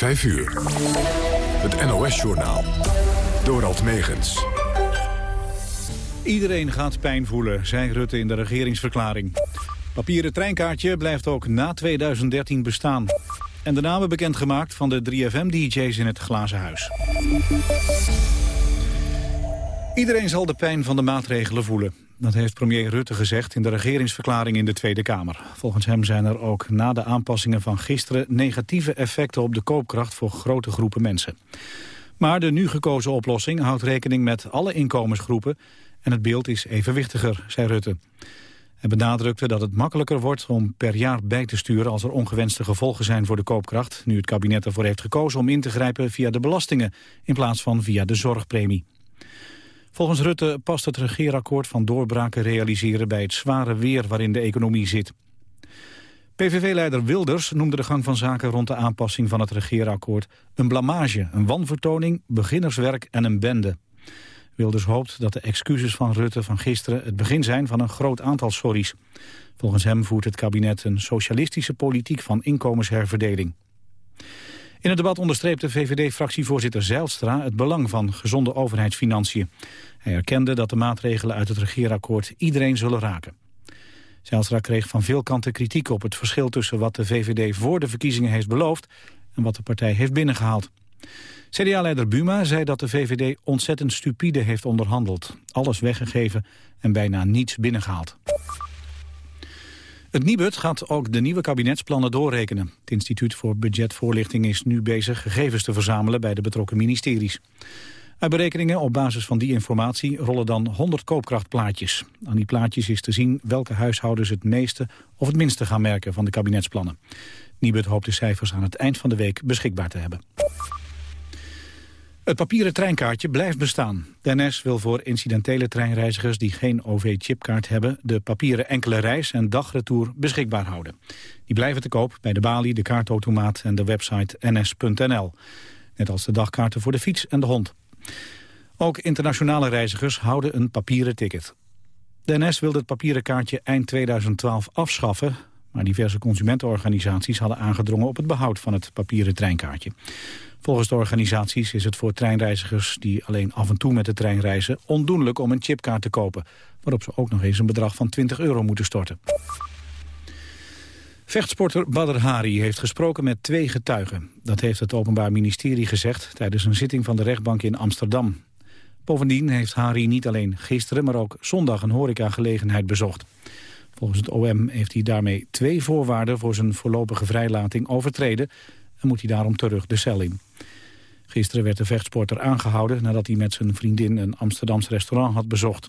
5 uur. Het NOS-journaal. Dorald Megens. Iedereen gaat pijn voelen, zei Rutte in de regeringsverklaring. Papieren treinkaartje blijft ook na 2013 bestaan. En de namen bekendgemaakt van de 3FM-dj's in het Glazen Huis. Iedereen zal de pijn van de maatregelen voelen. Dat heeft premier Rutte gezegd in de regeringsverklaring in de Tweede Kamer. Volgens hem zijn er ook na de aanpassingen van gisteren... negatieve effecten op de koopkracht voor grote groepen mensen. Maar de nu gekozen oplossing houdt rekening met alle inkomensgroepen... en het beeld is evenwichtiger, zei Rutte. Hij benadrukte dat het makkelijker wordt om per jaar bij te sturen... als er ongewenste gevolgen zijn voor de koopkracht... nu het kabinet ervoor heeft gekozen om in te grijpen via de belastingen... in plaats van via de zorgpremie. Volgens Rutte past het regeerakkoord van doorbraken realiseren bij het zware weer waarin de economie zit. PVV-leider Wilders noemde de gang van zaken rond de aanpassing van het regeerakkoord een blamage, een wanvertoning, beginnerswerk en een bende. Wilders hoopt dat de excuses van Rutte van gisteren het begin zijn van een groot aantal sorries. Volgens hem voert het kabinet een socialistische politiek van inkomensherverdeling. In het debat onderstreepte VVD-fractievoorzitter Zijlstra het belang van gezonde overheidsfinanciën. Hij erkende dat de maatregelen uit het regeerakkoord iedereen zullen raken. Zijlstra kreeg van veel kanten kritiek op het verschil tussen wat de VVD voor de verkiezingen heeft beloofd en wat de partij heeft binnengehaald. CDA-leider Buma zei dat de VVD ontzettend stupide heeft onderhandeld. Alles weggegeven en bijna niets binnengehaald. Het Nibud gaat ook de nieuwe kabinetsplannen doorrekenen. Het Instituut voor Budgetvoorlichting is nu bezig gegevens te verzamelen bij de betrokken ministeries. Uit berekeningen op basis van die informatie rollen dan 100 koopkrachtplaatjes. Aan die plaatjes is te zien welke huishoudens het meeste of het minste gaan merken van de kabinetsplannen. Nibud hoopt de cijfers aan het eind van de week beschikbaar te hebben. Het papieren treinkaartje blijft bestaan. De NS wil voor incidentele treinreizigers die geen OV-chipkaart hebben... de papieren enkele reis- en dagretour beschikbaar houden. Die blijven te koop bij de balie, de kaartautomaat en de website ns.nl. Net als de dagkaarten voor de fiets en de hond. Ook internationale reizigers houden een papieren ticket. De NS wilde het papieren kaartje eind 2012 afschaffen... maar diverse consumentenorganisaties hadden aangedrongen op het behoud van het papieren treinkaartje. Volgens de organisaties is het voor treinreizigers die alleen af en toe met de trein reizen ondoenlijk om een chipkaart te kopen, waarop ze ook nog eens een bedrag van 20 euro moeten storten. Vechtsporter Badr Hari heeft gesproken met twee getuigen. Dat heeft het Openbaar Ministerie gezegd tijdens een zitting van de rechtbank in Amsterdam. Bovendien heeft Hari niet alleen gisteren, maar ook zondag een horecagelegenheid bezocht. Volgens het OM heeft hij daarmee twee voorwaarden voor zijn voorlopige vrijlating overtreden en moet hij daarom terug de cel in. Gisteren werd de vechtsporter aangehouden nadat hij met zijn vriendin een Amsterdams restaurant had bezocht.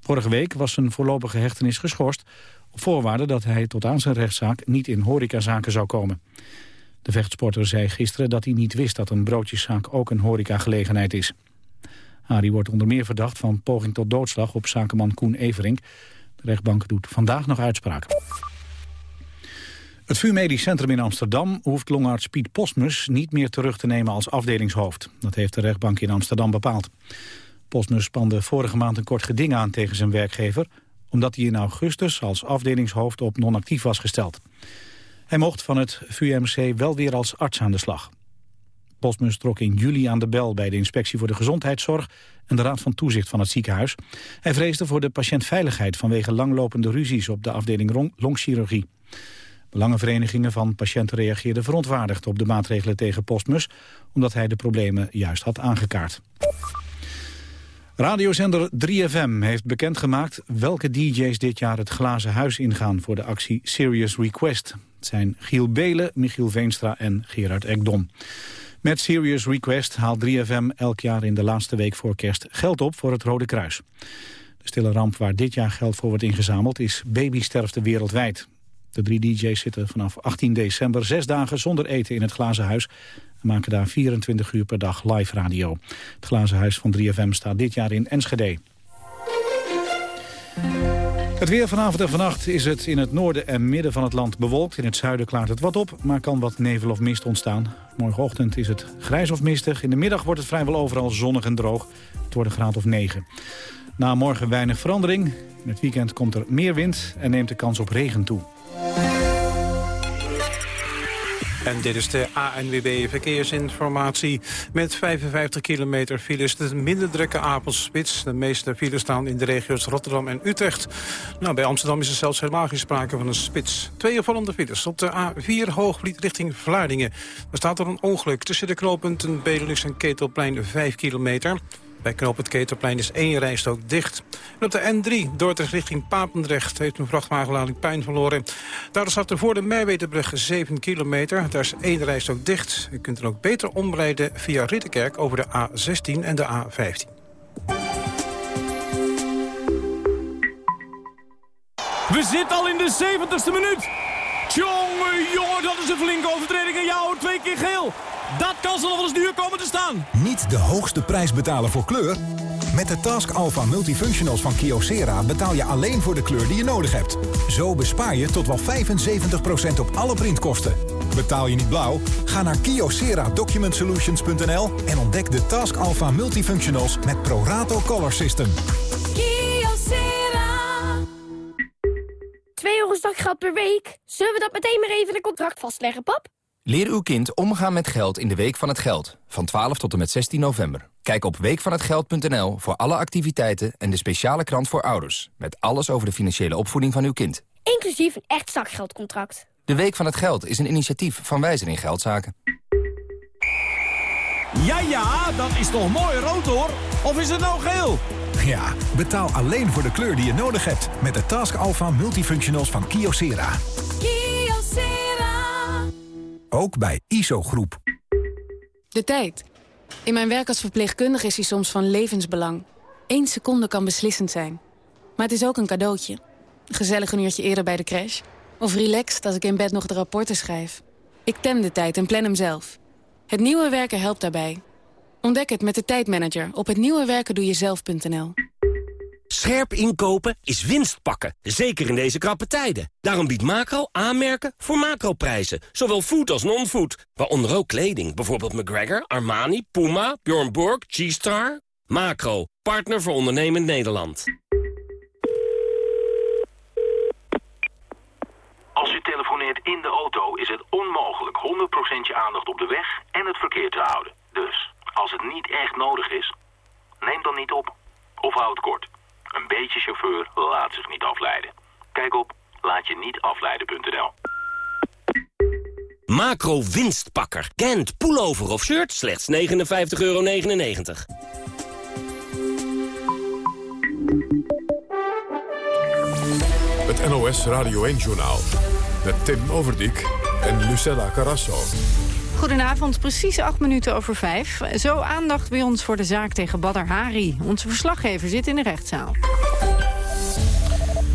Vorige week was zijn voorlopige hechtenis geschorst op voorwaarde dat hij tot aan zijn rechtszaak niet in horecazaken zou komen. De vechtsporter zei gisteren dat hij niet wist dat een broodjeszaak ook een horecagelegenheid is. Harry wordt onder meer verdacht van poging tot doodslag op zakenman Koen Everink. Rechtbank doet vandaag nog uitspraak. Het VU Medisch Centrum in Amsterdam hoeft longarts Piet Postmus niet meer terug te nemen als afdelingshoofd. Dat heeft de rechtbank in Amsterdam bepaald. Postmus spande vorige maand een kort geding aan tegen zijn werkgever... omdat hij in augustus als afdelingshoofd op non-actief was gesteld. Hij mocht van het VUMC wel weer als arts aan de slag. Postmus trok in juli aan de bel bij de Inspectie voor de Gezondheidszorg... en de Raad van Toezicht van het ziekenhuis. Hij vreesde voor de patiëntveiligheid vanwege langlopende ruzies op de afdeling longchirurgie. Belangenverenigingen van patiënten reageerden verontwaardigd op de maatregelen tegen Postmus, omdat hij de problemen juist had aangekaart. Radiozender 3FM heeft bekendgemaakt welke DJ's dit jaar het glazen huis ingaan voor de actie Serious Request. Het zijn Giel Belen, Michiel Veenstra en Gerard Ekdom. Met Serious Request haalt 3FM elk jaar in de laatste week voor kerst geld op voor het Rode Kruis. De stille ramp waar dit jaar geld voor wordt ingezameld is babysterfte wereldwijd. De drie DJ's zitten vanaf 18 december zes dagen zonder eten in het Glazen Huis... en maken daar 24 uur per dag live radio. Het Glazen Huis van 3FM staat dit jaar in Enschede. Het weer vanavond en vannacht is het in het noorden en midden van het land bewolkt. In het zuiden klaart het wat op, maar kan wat nevel of mist ontstaan. Morgenochtend is het grijs of mistig. In de middag wordt het vrijwel overal zonnig en droog. Het wordt een graad of 9. Na morgen weinig verandering. In het weekend komt er meer wind en neemt de kans op regen toe. En dit is de ANWB Verkeersinformatie. Met 55 kilometer files, de minder drukke Apelspits. De meeste files staan in de regio's Rotterdam en Utrecht. Nou, bij Amsterdam is er zelfs helemaal geen sprake van een spits. Twee opvallende files op de A4 Hooglied richting Vlaardingen. Er staat er een ongeluk tussen de knooppunten Benelux en Ketelplein 5 kilometer. Bij knoop het Keterplein is één rijstrook dicht. En op de N3, Dordrecht richting Papendrecht, heeft een vrachtwagenlading puin verloren. Daar staat er voor de Merweterbrug 7 kilometer. Daar is één rijstrook dicht. U kunt er ook beter omrijden via Rittenkerk over de A16 en de A15. We zitten al in de 70ste minuut. Jongen, dat is een flinke overtreding. En jou twee keer geel. Dat kan ze nog wel eens duur komen te staan. Niet de hoogste prijs betalen voor kleur? Met de Task Alpha Multifunctionals van Kyocera betaal je alleen voor de kleur die je nodig hebt. Zo bespaar je tot wel 75% op alle printkosten. Betaal je niet blauw? Ga naar kyocera-document-solutions.nl en ontdek de Task Alpha Multifunctionals met Prorato Color System. Kyocera. 2 euro zakgeld per week. Zullen we dat meteen maar even in een contract vastleggen, pap? Leer uw kind omgaan met geld in de Week van het Geld. Van 12 tot en met 16 november. Kijk op weekvanhetgeld.nl voor alle activiteiten en de speciale krant voor ouders. Met alles over de financiële opvoeding van uw kind. Inclusief een echt zakgeldcontract. De Week van het Geld is een initiatief van Wijzer in Geldzaken. Ja, ja, dat is toch mooi rood hoor? Of is het nou geel? Ja, betaal alleen voor de kleur die je nodig hebt. Met de Task Alpha Multifunctionals van Kyocera. Kyocera. Ook bij ISO Groep. De tijd. In mijn werk als verpleegkundige is die soms van levensbelang. Eén seconde kan beslissend zijn. Maar het is ook een cadeautje. Gezellig een uurtje eerder bij de crash. Of relaxed als ik in bed nog de rapporten schrijf. Ik tem de tijd en plan hem zelf. Het nieuwe werken helpt daarbij. Ontdek het met de tijdmanager op hetnieuwewerkendoejezelf.nl. Scherp inkopen is winst pakken, zeker in deze krappe tijden. Daarom biedt Macro aanmerken voor macroprijzen. Zowel food als non-food, waaronder ook kleding. Bijvoorbeeld McGregor, Armani, Puma, Bjorn Borg, G-Star. Macro, partner voor ondernemend Nederland. Als u telefoneert in de auto is het onmogelijk 100% je aandacht op de weg en het verkeer te houden. Dus, als het niet echt nodig is, neem dan niet op. Of houd kort. Een beetje chauffeur laat zich niet afleiden. Kijk op laatje-niet-afleiden.nl. Macro winstpakker. Kent, pullover of shirt, slechts 59,99 euro. Het NOS Radio 1-journaal. Met Tim Overdijk en Lucella Carrasso. Goedenavond, precies acht minuten over vijf. Zo aandacht bij ons voor de zaak tegen Badr Hari. Onze verslaggever zit in de rechtszaal.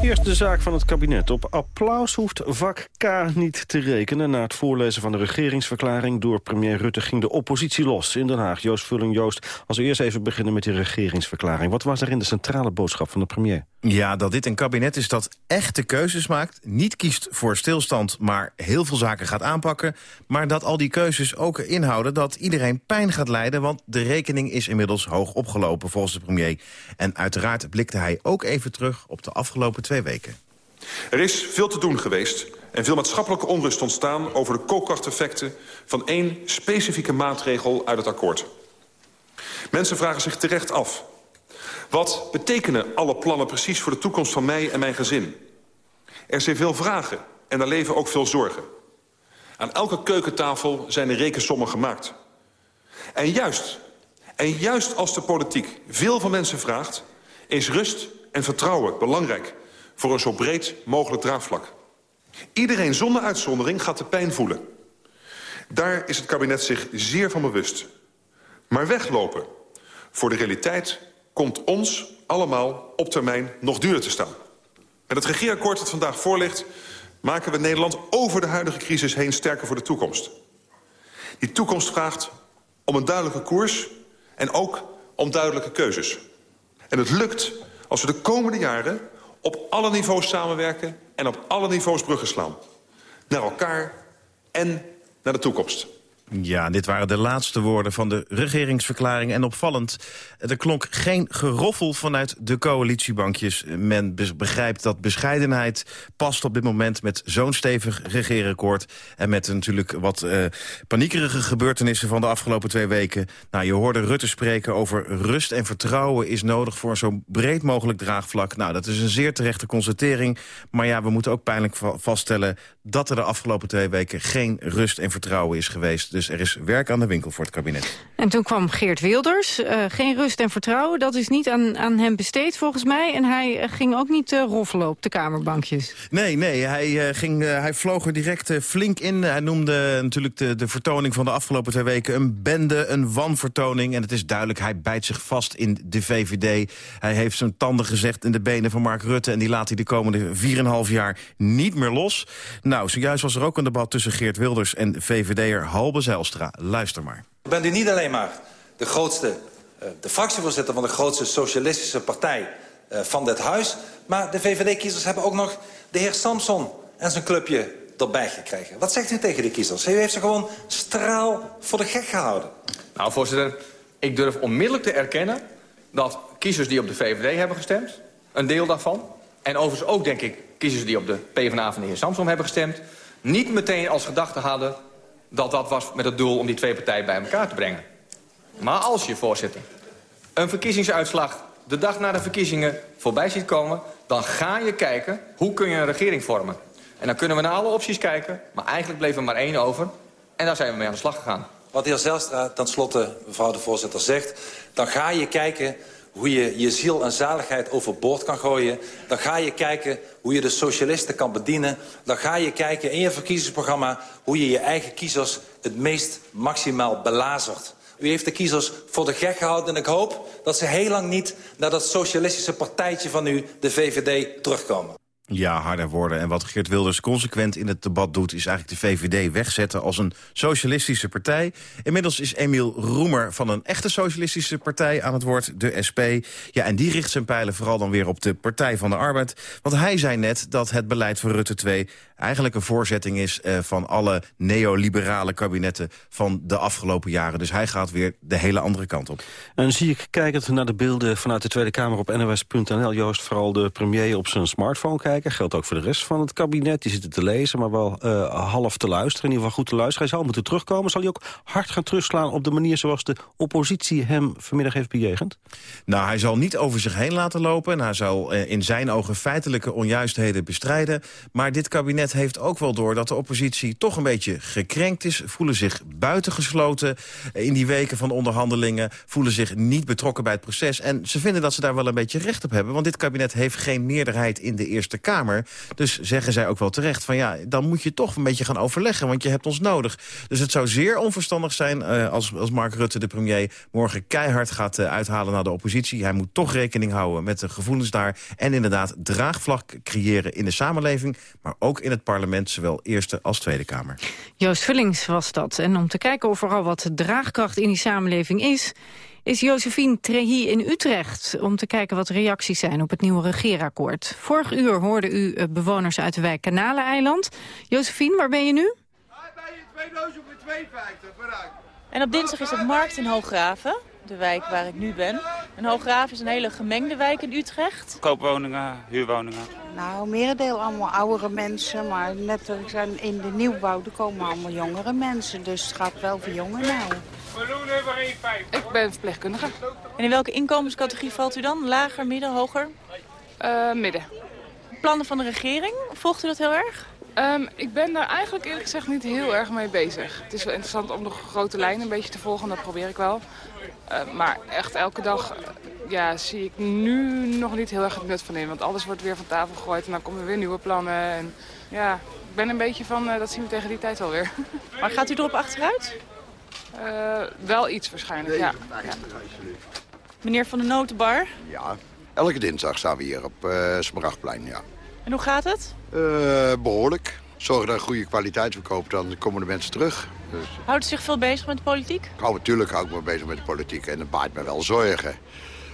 Eerst de zaak van het kabinet. Op applaus hoeft vak K niet te rekenen. Na het voorlezen van de regeringsverklaring door premier Rutte... ging de oppositie los in Den Haag. Joost Vulling-Joost, als we eerst even beginnen met die regeringsverklaring. Wat was daarin de centrale boodschap van de premier? Ja, dat dit een kabinet is dat echte keuzes maakt. Niet kiest voor stilstand, maar heel veel zaken gaat aanpakken. Maar dat al die keuzes ook inhouden dat iedereen pijn gaat lijden... want de rekening is inmiddels hoog opgelopen volgens de premier. En uiteraard blikte hij ook even terug op de afgelopen twee weken. Er is veel te doen geweest en veel maatschappelijke onrust ontstaan... over de koopkrachteffecten van één specifieke maatregel uit het akkoord. Mensen vragen zich terecht af... Wat betekenen alle plannen precies voor de toekomst van mij en mijn gezin? Er zijn veel vragen en er leven ook veel zorgen. Aan elke keukentafel zijn de rekensommen gemaakt. En juist, en juist als de politiek veel van mensen vraagt... is rust en vertrouwen belangrijk voor een zo breed mogelijk draagvlak. Iedereen zonder uitzondering gaat de pijn voelen. Daar is het kabinet zich zeer van bewust. Maar weglopen voor de realiteit komt ons allemaal op termijn nog duurder te staan. Met het regeerakkoord dat vandaag voor ligt... maken we Nederland over de huidige crisis heen sterker voor de toekomst. Die toekomst vraagt om een duidelijke koers en ook om duidelijke keuzes. En het lukt als we de komende jaren op alle niveaus samenwerken... en op alle niveaus bruggen slaan. Naar elkaar en naar de toekomst. Ja, dit waren de laatste woorden van de regeringsverklaring. En opvallend, er klonk geen geroffel vanuit de coalitiebankjes. Men begrijpt dat bescheidenheid past op dit moment... met zo'n stevig regeerakkoord. En met natuurlijk wat uh, paniekerige gebeurtenissen van de afgelopen twee weken. Nou, je hoorde Rutte spreken over rust en vertrouwen is nodig... voor zo breed mogelijk draagvlak. Nou, dat is een zeer terechte constatering. Maar ja, we moeten ook pijnlijk vaststellen... dat er de afgelopen twee weken geen rust en vertrouwen is geweest dus er is werk aan de winkel voor het kabinet. En toen kwam Geert Wilders. Uh, geen rust en vertrouwen, dat is niet aan, aan hem besteed volgens mij. En hij uh, ging ook niet uh, roffelen op de kamerbankjes. Nee, nee, hij, ging, hij vloog er direct flink in. Hij noemde natuurlijk de, de vertoning van de afgelopen twee weken... een bende, een wanvertoning. En het is duidelijk, hij bijt zich vast in de VVD. Hij heeft zijn tanden gezegd in de benen van Mark Rutte... en die laat hij de komende 4,5 jaar niet meer los. Nou, zojuist was er ook een debat tussen Geert Wilders en VVD'er Halbe Zijlstra. Luister maar. Bent u niet alleen maar de grootste, eh, de fractievoorzitter van de grootste socialistische partij eh, van dit huis... maar de VVD-kiezers hebben ook nog de heer Samson en zijn clubje erbij gekregen. Wat zegt u tegen die kiezers? U heeft ze gewoon straal voor de gek gehouden. Nou, voorzitter, ik durf onmiddellijk te erkennen... dat kiezers die op de VVD hebben gestemd, een deel daarvan... en overigens ook, denk ik, kiezers die op de PvdA van de heer Samson hebben gestemd... niet meteen als gedachte hadden dat dat was met het doel om die twee partijen bij elkaar te brengen. Maar als je, voorzitter, een verkiezingsuitslag de dag na de verkiezingen voorbij ziet komen... dan ga je kijken, hoe kun je een regering vormen? En dan kunnen we naar alle opties kijken, maar eigenlijk bleef er maar één over. En daar zijn we mee aan de slag gegaan. Wat de heer Zelstra tenslotte, mevrouw de voorzitter, zegt... dan ga je kijken hoe je je ziel en zaligheid overboord kan gooien. Dan ga je kijken hoe je de socialisten kan bedienen. Dan ga je kijken in je verkiezingsprogramma... hoe je je eigen kiezers het meest maximaal belazert. U heeft de kiezers voor de gek gehouden en ik hoop dat ze heel lang niet... naar dat socialistische partijtje van u, de VVD, terugkomen. Ja, harde woorden. En wat Geert Wilders consequent in het debat doet... is eigenlijk de VVD wegzetten als een socialistische partij. Inmiddels is Emiel Roemer van een echte socialistische partij aan het woord, de SP. Ja, en die richt zijn pijlen vooral dan weer op de Partij van de Arbeid. Want hij zei net dat het beleid van Rutte 2 eigenlijk een voorzetting is... Eh, van alle neoliberale kabinetten van de afgelopen jaren. Dus hij gaat weer de hele andere kant op. En zie ik, kijkend naar de beelden vanuit de Tweede Kamer op NOS.nl... Joost, vooral de premier op zijn smartphone kijken kijken. Geldt ook voor de rest van het kabinet. Die zitten te lezen, maar wel uh, half te luisteren. In ieder geval goed te luisteren. Hij zal moeten terugkomen. Zal hij ook hard gaan terugslaan op de manier zoals de oppositie hem vanmiddag heeft bejegend? Nou, hij zal niet over zich heen laten lopen. En hij zal uh, in zijn ogen feitelijke onjuistheden bestrijden. Maar dit kabinet heeft ook wel door dat de oppositie toch een beetje gekrenkt is. Voelen zich buitengesloten in die weken van onderhandelingen. Voelen zich niet betrokken bij het proces. En ze vinden dat ze daar wel een beetje recht op hebben. Want dit kabinet heeft geen meerderheid in de Eerste Kamer. Dus zeggen zij ook wel terecht van ja, dan moet je toch een beetje gaan overleggen, want je hebt ons nodig. Dus het zou zeer onverstandig zijn uh, als, als Mark Rutte, de premier, morgen keihard gaat uh, uithalen naar de oppositie. Hij moet toch rekening houden met de gevoelens daar en inderdaad draagvlak creëren in de samenleving, maar ook in het parlement, zowel Eerste als Tweede Kamer. Joost Vullings was dat. En om te kijken of vooral wat draagkracht in die samenleving is is Josephine Trehi in Utrecht... om te kijken wat reacties zijn op het nieuwe regeerakkoord. Vorig uur hoorde u eh, bewoners uit de wijk Kanaleneiland. Josephine, waar ben je nu? Bij je 2000 voor 2,50 En op dinsdag is het markt in Hooggraven, de wijk waar ik nu ben. En Hooggraven is een hele gemengde wijk in Utrecht. Koopwoningen, huurwoningen. Nou, merendeel allemaal oudere mensen, maar net zijn in de nieuwbouw er komen allemaal jongere mensen. Dus het gaat wel voor jongen nou. Ik ben verpleegkundige. En in welke inkomenscategorie valt u dan? Lager, midden, hoger? Uh, midden. Plannen van de regering, volgt u dat heel erg? Um, ik ben daar eigenlijk eerlijk gezegd niet heel erg mee bezig. Het is wel interessant om de grote lijnen een beetje te volgen, dat probeer ik wel. Uh, maar echt elke dag ja, zie ik nu nog niet heel erg het nut van in. Want alles wordt weer van tafel gegooid en dan komen er weer nieuwe plannen. En ja, ik ben een beetje van, uh, dat zien we tegen die tijd alweer. Maar gaat u erop achteruit? Uh, wel iets waarschijnlijk, ja. ja. Meneer Van de Notenbar? Ja, elke dinsdag staan we hier op uh, Smaragdplein, ja. En hoe gaat het? Uh, behoorlijk. Zorgen dat een goede kwaliteit verkopen, dan komen de mensen terug. Dus... Houdt u zich veel bezig met de politiek? Nou, natuurlijk hou ik me bezig met de politiek en het baart me wel zorgen.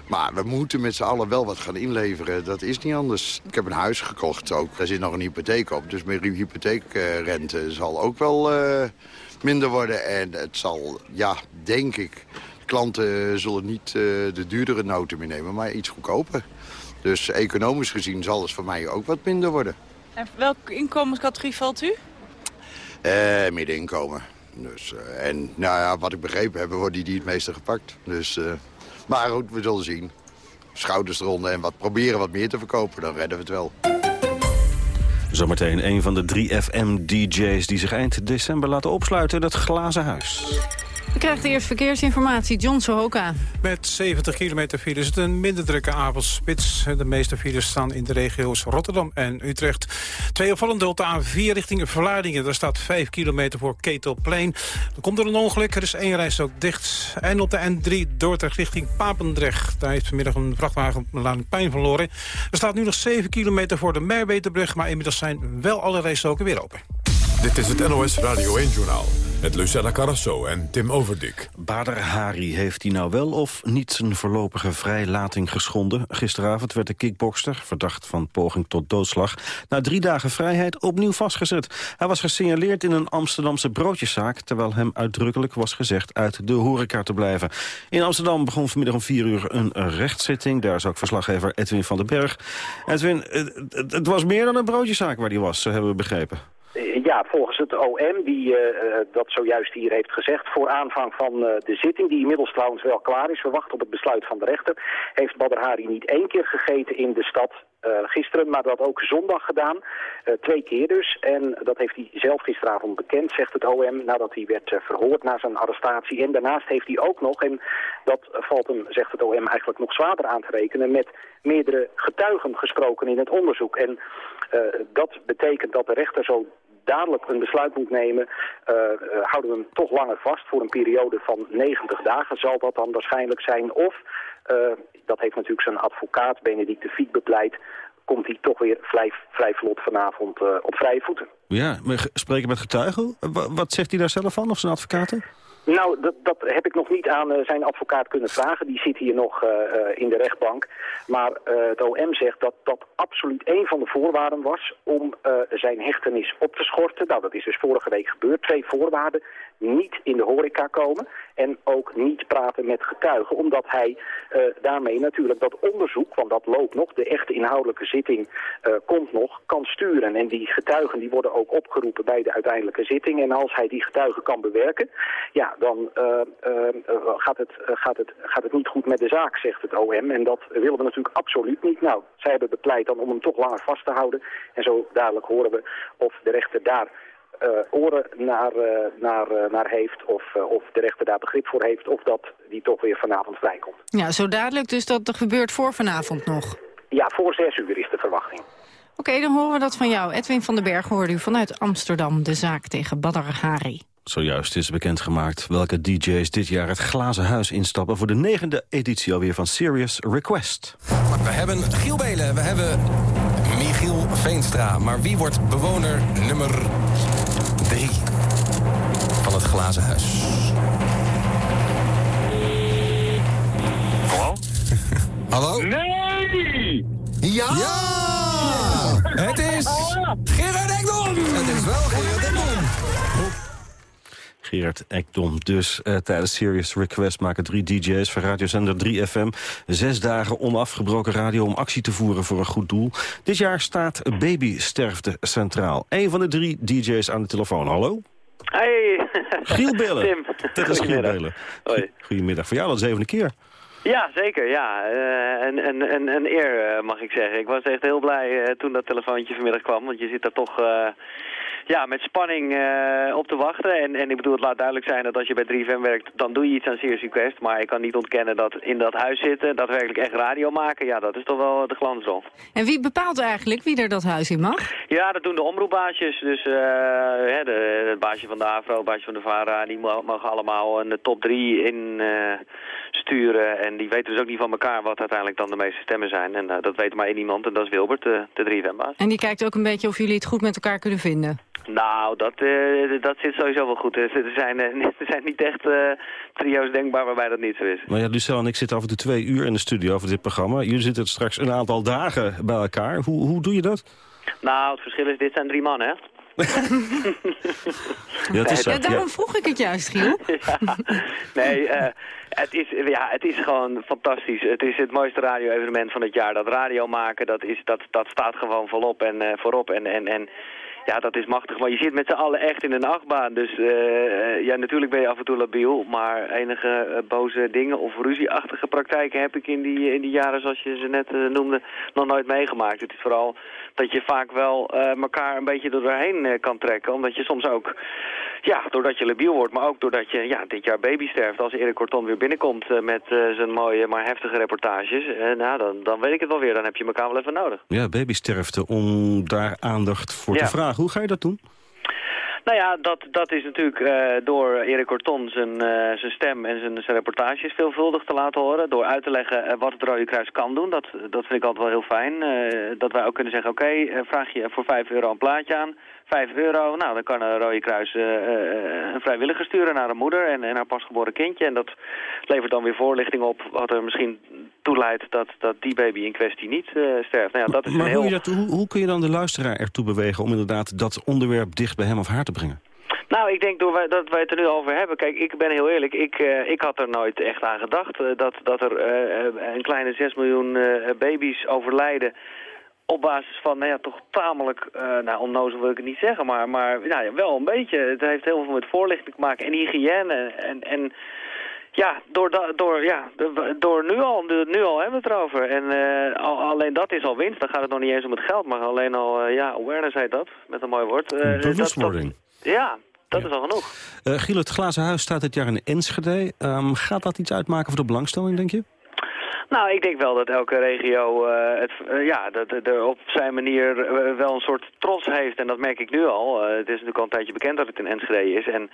Maar we moeten met z'n allen wel wat gaan inleveren. Dat is niet anders. Ik heb een huis gekocht ook. Er zit nog een hypotheek op. Dus mijn hypotheekrente zal ook wel uh, minder worden. En het zal, ja, denk ik... Klanten zullen niet uh, de duurdere noten meer nemen, maar iets goedkoper. Dus economisch gezien zal het voor mij ook wat minder worden. En welke inkomenscategorie valt u? Uh, middeninkomen. Dus, uh, en nou ja, wat ik begrepen heb, worden die het meeste gepakt. Dus, uh, maar goed, we zullen zien. Schouders eronder en wat proberen wat meer te verkopen, dan redden we het wel. Zometeen een van de 3FM-dj's die zich eind december laten opsluiten in het glazen huis. We krijgen eerst verkeersinformatie. John Sohoka. Met 70 kilometer file is het een minder drukke avondspits. De meeste files staan in de regio's Rotterdam en Utrecht. Twee opvallende op de A4 richting Vlaardingen. Daar staat 5 kilometer voor Ketelplein. Er komt er een ongeluk, er is één reis ook dicht. En op de N3 Dordrecht richting Papendrecht. Daar heeft vanmiddag een vrachtwagen een pijn verloren. Er staat nu nog 7 kilometer voor de Merbeterbrug... maar inmiddels zijn wel alle rijstroken weer open. Dit is het NOS Radio 1-journaal. Met Lucella Carrasso en Tim Overdik. Bader Hari heeft hij nou wel of niet zijn voorlopige vrijlating geschonden? Gisteravond werd de kickbokster, verdacht van poging tot doodslag... na drie dagen vrijheid opnieuw vastgezet. Hij was gesignaleerd in een Amsterdamse broodjeszaak... terwijl hem uitdrukkelijk was gezegd uit de horeca te blijven. In Amsterdam begon vanmiddag om vier uur een rechtszitting. Daar is ook verslaggever Edwin van den Berg. Edwin, het, het was meer dan een broodjeszaak waar hij was, hebben we begrepen. Ja, volgens het OM, die uh, dat zojuist hier heeft gezegd... voor aanvang van de zitting, die inmiddels trouwens wel klaar is... we wachten op het besluit van de rechter... heeft Badr Hari niet één keer gegeten in de stad gisteren... maar dat ook zondag gedaan, twee keer dus. En dat heeft hij zelf gisteravond bekend, zegt het OM... nadat hij werd verhoord na zijn arrestatie. En daarnaast heeft hij ook nog, en dat valt hem, zegt het OM... eigenlijk nog zwaarder aan te rekenen... met meerdere getuigen gesproken in het onderzoek. En dat betekent dat de rechter zo dadelijk een besluit moet nemen, uh, uh, houden we hem toch langer vast voor een periode van 90 dagen zal dat dan waarschijnlijk zijn. Of, uh, dat heeft natuurlijk zijn advocaat Benedict de Fiek bepleit, komt hij toch weer vrij, vrij vlot vanavond op vrije voeten. Ja, maar spreken met getuigen? Wat zegt hij daar zelf van of zijn advocaten? Nou, dat, dat heb ik nog niet aan uh, zijn advocaat kunnen vragen. Die zit hier nog uh, uh, in de rechtbank. Maar het OM zegt dat dat absoluut een van de voorwaarden was om zijn hechtenis op te schorten. Nou, dat is dus vorige week gebeurd. Twee voorwaarden. Niet in de horeca komen en ook niet praten met getuigen. Omdat hij daarmee natuurlijk dat onderzoek, want dat loopt nog, de echte inhoudelijke zitting komt nog, kan sturen. En die getuigen die worden ook opgeroepen bij de uiteindelijke zitting. En als hij die getuigen kan bewerken, ja, dan uh, gaat, het, gaat, het, gaat het niet goed met de zaak, zegt het OM. En dat willen we natuurlijk absoluut niet. Nou, zij hebben bepleit dan om hem toch langer vast te houden. En zo dadelijk horen we of de rechter daar oren naar, naar, naar heeft... Of, of de rechter daar begrip voor heeft... of dat die toch weer vanavond vrijkomt. Ja, zo dadelijk dus dat er gebeurt voor vanavond nog? Ja, voor zes uur is de verwachting. Oké, okay, dan horen we dat van jou. Edwin van den Berg hoorde u vanuit Amsterdam de zaak tegen Badr Hari. Zojuist is bekendgemaakt welke DJ's dit jaar het glazen huis instappen... voor de negende editie alweer van Serious Request. We hebben Giel Belen, we hebben Michiel Veenstra. Maar wie wordt bewoner nummer van het glazen huis? Hallo? Hallo? Nee! Ja! ja! Het is Gerard Ekdom! Het is wel Gerard Ekdom. Gerard Ekdom. Dus uh, tijdens Serious Request maken drie DJ's van radiozender 3FM... zes dagen onafgebroken radio om actie te voeren voor een goed doel. Dit jaar staat babysterfte centraal. Een van de drie DJ's aan de telefoon. Hallo? Hey. Giel Bellen. Tim. Dat is Giel Bellen. Hoi. Goedemiddag. Voor jou al de zevende keer. Ja, zeker. Ja. Uh, en, en, en, een eer, uh, mag ik zeggen. Ik was echt heel blij uh, toen dat telefoontje vanmiddag kwam. Want je zit daar toch ja, met spanning uh, op te wachten. En, en ik bedoel, het laat duidelijk zijn dat als je bij 3FM werkt, dan doe je iets aan Serious Request. Maar ik kan niet ontkennen dat in dat huis zitten, daadwerkelijk echt radio maken, ja, dat is toch wel de glansrol. En wie bepaalt eigenlijk wie er dat huis in mag? Ja, dat doen de omroepbaasjes. Dus uh, de, het baasje van de AVRO, het baasje van de VARA, die mogen allemaal een top 3 in uh, sturen. En die weten dus ook niet van elkaar wat uiteindelijk dan de meeste stemmen zijn. En dat weet maar één iemand en dat is Wilbert, de, de 3FM-baas. En die kijkt ook een beetje of jullie het goed met elkaar kunnen vinden? Nou, dat, eh, dat zit sowieso wel goed. Er zijn, eh, er zijn niet echt eh, trio's denkbaar waarbij dat niet zo is. Nou ja, Lucel en ik zitten af en toe twee uur in de studio voor dit programma. Jullie zitten straks een aantal dagen bij elkaar. Hoe, hoe doe je dat? Nou, het verschil is, dit zijn drie mannen, hè? Ja, het is zo, Ja, daarom ja. vroeg ik het juist, Giel. Nee, eh, het, is, ja, het is gewoon fantastisch. Het is het mooiste radio-evenement van het jaar. Dat radio maken, dat, is, dat, dat staat gewoon volop en eh, voorop. En, en, en ja, dat is machtig. Maar je zit met z'n allen echt in een achtbaan. Dus eh, ja, natuurlijk ben je af en toe labiel. Maar enige eh, boze dingen of ruzieachtige praktijken heb ik in die, in die jaren, zoals je ze net noemde, nog nooit meegemaakt. Het is vooral dat je vaak wel eh, elkaar een beetje er doorheen eh, kan trekken. Omdat je soms ook, ja, doordat je labiel wordt, maar ook doordat je ja, dit jaar baby sterft. Als Erik Corton weer binnenkomt eh, met zijn mooie, maar heftige reportages, nou, dan, dan weet ik het wel weer. Dan heb je elkaar wel even nodig. Ja, babysterfte, om daar aandacht voor te vragen. Hoe ga je dat doen? Nou ja, dat, dat is natuurlijk eh, door Erik Corton zijn, eh, zijn stem en zijn, zijn reportages veelvuldig te laten horen. Door uit te leggen eh, wat het Rode Kruis kan doen. Dat, dat vind ik altijd wel heel fijn. Dat wij ook kunnen zeggen, oké, vraag je voor 5 euro een plaatje aan. 5 euro, nou dan kan een Rode Kruis een vrijwilliger sturen naar een moeder en, en haar pasgeboren kindje. En dat levert dan weer voorlichting op wat er misschien toeleidt dat, dat die baby in kwestie niet eh, sterft. Nou ja, dat is maar een heel... hoe, dat, hoe, hoe kun je dan de luisteraar ertoe bewegen... om inderdaad dat onderwerp dicht bij hem of haar te brengen? Nou, ik denk door wij, dat wij het er nu over hebben. Kijk, ik ben heel eerlijk. Ik, eh, ik had er nooit echt aan gedacht eh, dat, dat er een kleine 6 miljoen baby's overlijden op basis van, nou ja, toch tamelijk, nou, onnozel wil ik het niet zeggen, maar, maar nou ja, wel een beetje. Het heeft heel veel met voorlichting te maken en hygiëne en... en ja, door, door, ja, door nu al, nu, al hebben we het erover. En eh, al, alleen dat is al winst. Dan gaat het nog niet eens om het geld, maar alleen al, eh, ja, awareness heet dat, met een mooi woord. Dat- Bewustwording. dat- ja, dat is al genoeg. Eh Giel, het Glazen Huis staat dit jaar in Enschede. Ehm, gaat dat iets uitmaken voor de belangstelling, denk je? Nou, ik denk wel dat elke regio het, ja, dat, er op zijn manier wel een soort trots heeft. En dat merk ik nu al. Het is natuurlijk al een tijdje bekend dat het in Enschede is. En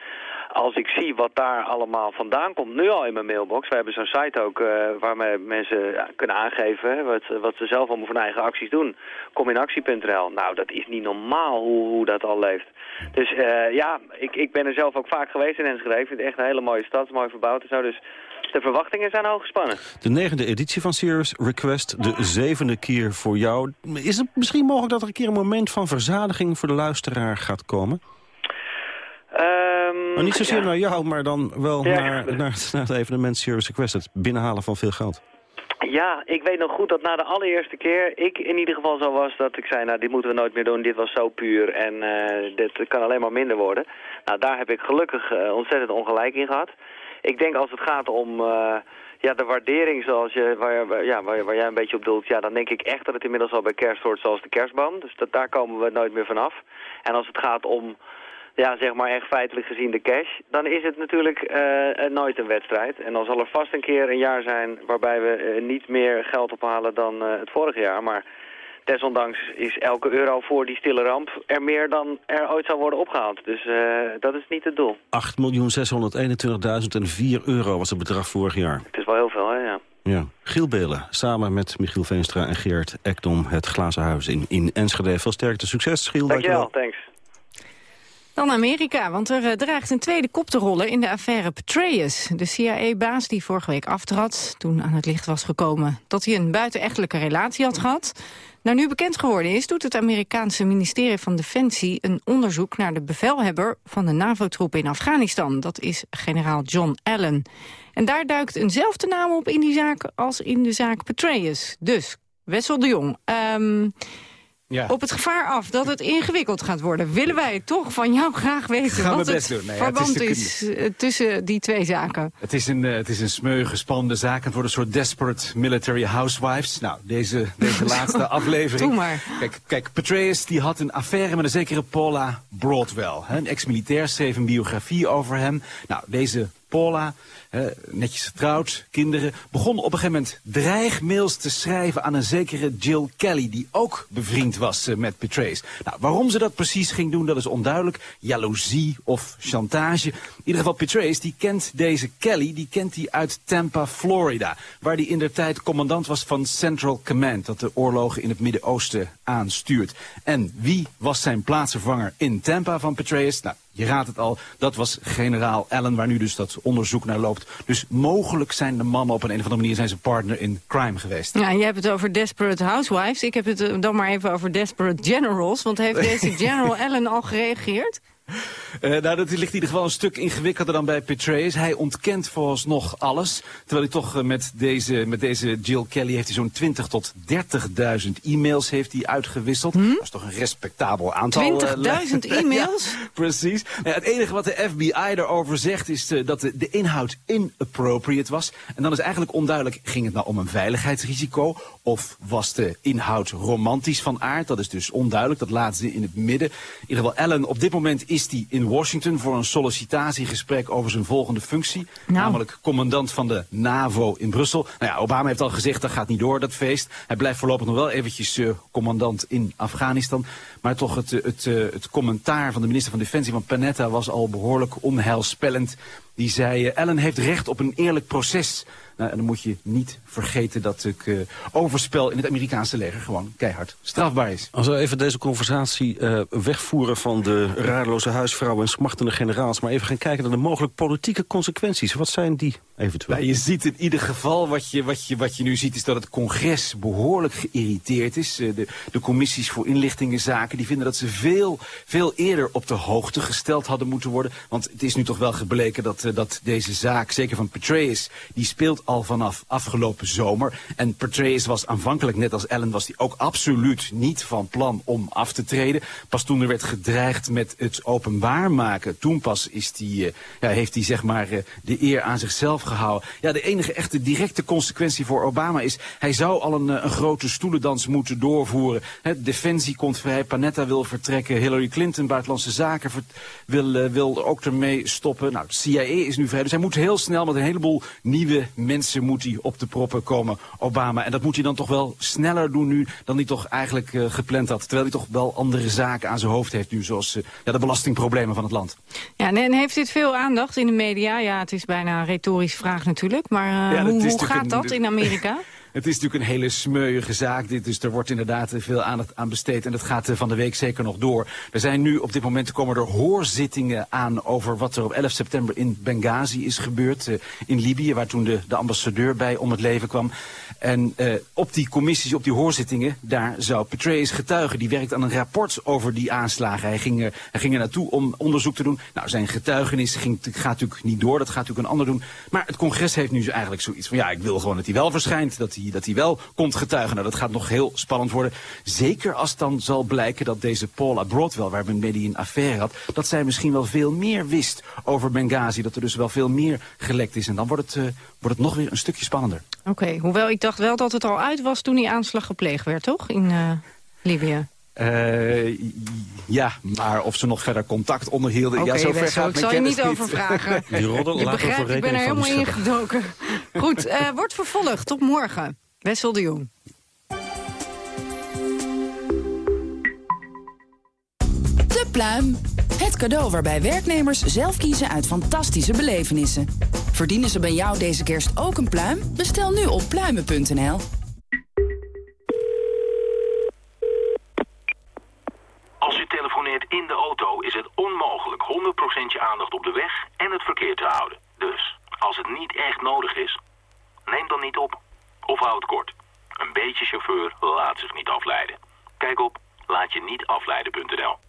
als ik zie wat daar allemaal vandaan komt, nu al in mijn mailbox. We hebben zo'n site ook uh, waarmee mensen kunnen aangeven hè, wat, wat ze zelf allemaal voor hun eigen acties doen. Cominactie.nl. Nou, dat is niet normaal hoe, hoe dat al leeft. Dus uh, ja, ik, ik ben er zelf ook vaak geweest in Enschede. Ik vind het echt een hele mooie stad, mooi verbouwd en zo. Dus de verwachtingen zijn hoog gespannen. De negende editie van Serious Request, de zevende keer voor jou. Is het misschien mogelijk dat er een keer een moment van verzadiging voor de luisteraar gaat komen? Um, maar niet zozeer ja. naar jou, maar dan wel ja. naar, naar, naar het evenement Serious Request, het binnenhalen van veel geld. Ja, ik weet nog goed dat na de allereerste keer ik in ieder geval zo was dat ik zei, nou dit moeten we nooit meer doen, dit was zo puur en uh, dit kan alleen maar minder worden. Nou daar heb ik gelukkig uh, ontzettend ongelijk in gehad. Ik denk als het gaat om uh, ja, de waardering zoals je, waar, ja, waar, waar jij een beetje op doelt, ja, dan denk ik echt dat het inmiddels al bij kerst wordt zoals de kerstboom. Dus dat, daar komen we nooit meer vanaf. En als het gaat om ja, zeg maar echt feitelijk gezien de cash, dan is het natuurlijk uh, nooit een wedstrijd. En dan zal er vast een keer een jaar zijn waarbij we uh, niet meer geld ophalen dan uh, het vorige jaar. Maar desondanks is elke euro voor die stille ramp er meer dan er ooit zou worden opgehaald. Dus dat is niet het doel. 8.621.004 euro was het bedrag vorig jaar. Het is wel heel veel, hè, ja. Ja. Giel Belen, samen met Michiel Veenstra en Geert Ekdom, het Glazen Huis in, in Enschede. Veel sterkte, succes, Giel. Dankjewel, dankjewel. thanks. Dan Amerika, want er uh, dreigt een tweede kop te rollen in de affaire Petraeus. De CIA-baas die vorige week aftrad toen aan het licht was gekomen... dat hij een buitenechtelijke relatie had gehad. Nou nu bekend geworden is, doet het Amerikaanse ministerie van Defensie... een onderzoek naar de bevelhebber van de NAVO-troepen in Afghanistan. Dat is generaal John Allen. En daar duikt eenzelfde naam op in die zaak als in de zaak Petraeus. Dus, Wessel de Jong... Um, ja. Op het gevaar af dat het ingewikkeld gaat worden... willen wij toch van jou graag weten Gaan wat het doen. Nee, verband het is, is tussen die twee zaken. Het is een, uh, het is een zaak. Het wordt een soort desperate military housewives. Nou, deze, deze laatste aflevering. Doe maar. Kijk, kijk, Petraeus die had een affaire met een zekere Paula Broadwell. Hè? Een ex-militair schreef een biografie over hem. Nou, deze Paula, netjes getrouwd, kinderen... begon op een gegeven moment dreigmails te schrijven aan een zekere Jill Kelly... die ook bevriend was eh, met Petraeus. Nou, waarom ze dat precies ging doen, dat is onduidelijk. Jaloezie of chantage. In ieder geval, Petraeus, die kent deze Kelly... die kent hij uit Tampa, Florida... waar hij in der tijd commandant was van Central Command... dat de oorlogen in het Midden-Oosten aanstuurt. En wie was zijn plaatsvervanger in Tampa van Petraeus? Nou, je raadt het al, dat was generaal Allen, waar nu dus dat onderzoek naar loopt. Dus mogelijk zijn de mannen op een, een of andere manier zijn ze partner in crime geweest. Ja, je hebt het over Desperate Housewives. Ik heb het eh, dan maar even over Desperate Generals. Want heeft deze General Allen al gereageerd? Uh, nou, dat ligt in ieder geval een stuk ingewikkelder dan bij Petraeus. Hij ontkent vooralsnog alles. Terwijl hij toch uh, met, deze, met deze Jill Kelly heeft hij zo'n 20 tot 30.000 e-mails heeft hij uitgewisseld. Hm? Dat is toch een respectabel aantal. 20.000 uh, e-mails? ja, precies. Nou, het enige wat de FBI erover zegt is dat de, de inhoud inappropriate was. En dan is eigenlijk onduidelijk, ging het nou om een veiligheidsrisico? Of was de inhoud romantisch van aard? Dat is dus onduidelijk, dat laat ze in het midden. In ieder geval, Ellen, op dit moment is hij in Washington voor een sollicitatiegesprek over zijn volgende functie. Nou. Namelijk commandant van de NAVO in Brussel. Nou ja, Obama heeft al gezegd, dat gaat niet door, dat feest. Hij blijft voorlopig nog wel eventjes uh, commandant in Afghanistan. Maar toch, het, het, het, uh, het commentaar van de minister van Defensie van Panetta was al behoorlijk onheilspellend. Die zei, Ellen heeft recht op een eerlijk proces. Nou, en dan moet je niet vergeten dat ik, uh, overspel in het Amerikaanse leger gewoon keihard strafbaar is. Als we even deze conversatie uh, wegvoeren van de radeloze huisvrouwen en smachtende generaals... maar even gaan kijken naar de mogelijk politieke consequenties. Wat zijn die eventueel? Nou, je ziet in ieder geval, wat je, wat, je, wat je nu ziet... is dat het congres behoorlijk geïrriteerd is. Uh, de, de commissies voor inlichtingenzaken die vinden dat ze veel, veel eerder op de hoogte gesteld hadden moeten worden. Want het is nu toch wel gebleken dat, dat deze zaak, zeker van Petraeus... die speelt al vanaf afgelopen zomer. En Petraeus was aanvankelijk, net als Ellen, was hij ook absoluut niet van plan om af te treden. Pas toen er werd gedreigd met het openbaar maken, toen pas is die, uh, ja, heeft hij zeg maar uh, de eer aan zichzelf gehouden. Ja, de enige echte directe consequentie voor Obama is, hij zou al een, een grote stoelendans moeten doorvoeren. Defensie komt vrij, Panetta wil vertrekken, Hillary Clinton, buitenlandse zaken, wil, wil ook ermee stoppen. Nou, de CIA is nu vrij, dus hij moet heel snel met een heleboel nieuwe mensen moet hij op de komen, Obama. En dat moet hij dan toch wel sneller doen nu dan hij toch eigenlijk uh, gepland had. Terwijl hij toch wel andere zaken aan zijn hoofd heeft nu, zoals uh, ja, de belastingproblemen van het land. Ja, en heeft dit veel aandacht in de media? Ja, het is bijna een retorische vraag natuurlijk. Maar uh, ja, hoe, hoe gaat dat in Amerika? Het is natuurlijk een hele smeuïge zaak dit, dus er wordt inderdaad veel aandacht aan besteed. En dat gaat van de week zeker nog door. Er zijn nu op dit moment komen er hoorzittingen aan over wat er op 11 september in Benghazi is gebeurd. Uh, in Libië, waar toen de, de ambassadeur bij om het leven kwam. En uh, op die commissies, op die hoorzittingen, daar zou Petraeus getuigen. Die werkt aan een rapport over die aanslagen. Hij ging, er, hij ging er naartoe om onderzoek te doen. Nou, zijn getuigenis ging, gaat natuurlijk niet door, dat gaat natuurlijk een ander doen. Maar het congres heeft nu eigenlijk zoiets van, ja, ik wil gewoon dat hij wel verschijnt. Dat hij, dat hij wel komt getuigen. Nou, dat gaat nog heel spannend worden. Zeker als dan zal blijken dat deze Paula Broadwell, waar men mee die een affaire had, dat zij misschien wel veel meer wist over Benghazi. Dat er dus wel veel meer gelekt is. En dan wordt het, uh, wordt het nog weer een stukje spannender. Oké, okay, hoewel ik dacht wel dat het al uit was toen die aanslag gepleegd werd, toch? In uh, Libië. Uh, ja, maar of ze nog verder contact onderhielden... Okay, ja, zover Wessel, gaat ik zal je niet over vragen. Die roddel, je begrijpt, ik ben er helemaal ingedoken. Goed, uh, wordt vervolgd. Tot morgen. Wessel de Jong. De pluim. Het cadeau waarbij werknemers zelf kiezen uit fantastische belevenissen. Verdienen ze bij jou deze kerst ook een pluim? Bestel nu op pluimen.nl. Als u telefoneert in de auto is het onmogelijk 100% je aandacht op de weg en het verkeer te houden. Dus, als het niet echt nodig is, neem dan niet op. Of houd kort. Een beetje chauffeur laat zich niet afleiden. Kijk op laatje-niet-afleiden.nl.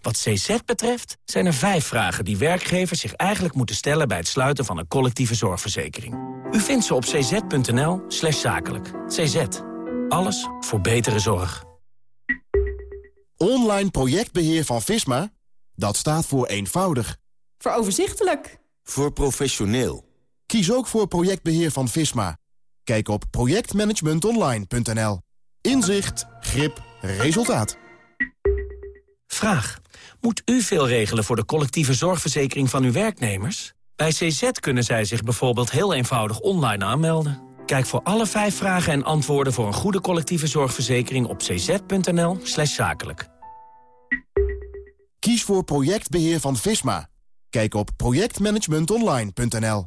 Wat CZ betreft zijn er vijf vragen die werkgevers zich eigenlijk moeten stellen... bij het sluiten van een collectieve zorgverzekering. U vindt ze op cz.nl zakelijk. CZ. Alles voor betere zorg. Online projectbeheer van Visma? Dat staat voor eenvoudig. Voor overzichtelijk. Voor professioneel. Kies ook voor projectbeheer van Visma. Kijk op projectmanagementonline.nl. Inzicht, grip, resultaat. Vraag. Moet u veel regelen voor de collectieve zorgverzekering van uw werknemers? Bij CZ kunnen zij zich bijvoorbeeld heel eenvoudig online aanmelden. Kijk voor alle vijf vragen en antwoorden voor een goede collectieve zorgverzekering op cz.nl slash zakelijk. Kies voor projectbeheer van Visma. Kijk op projectmanagementonline.nl.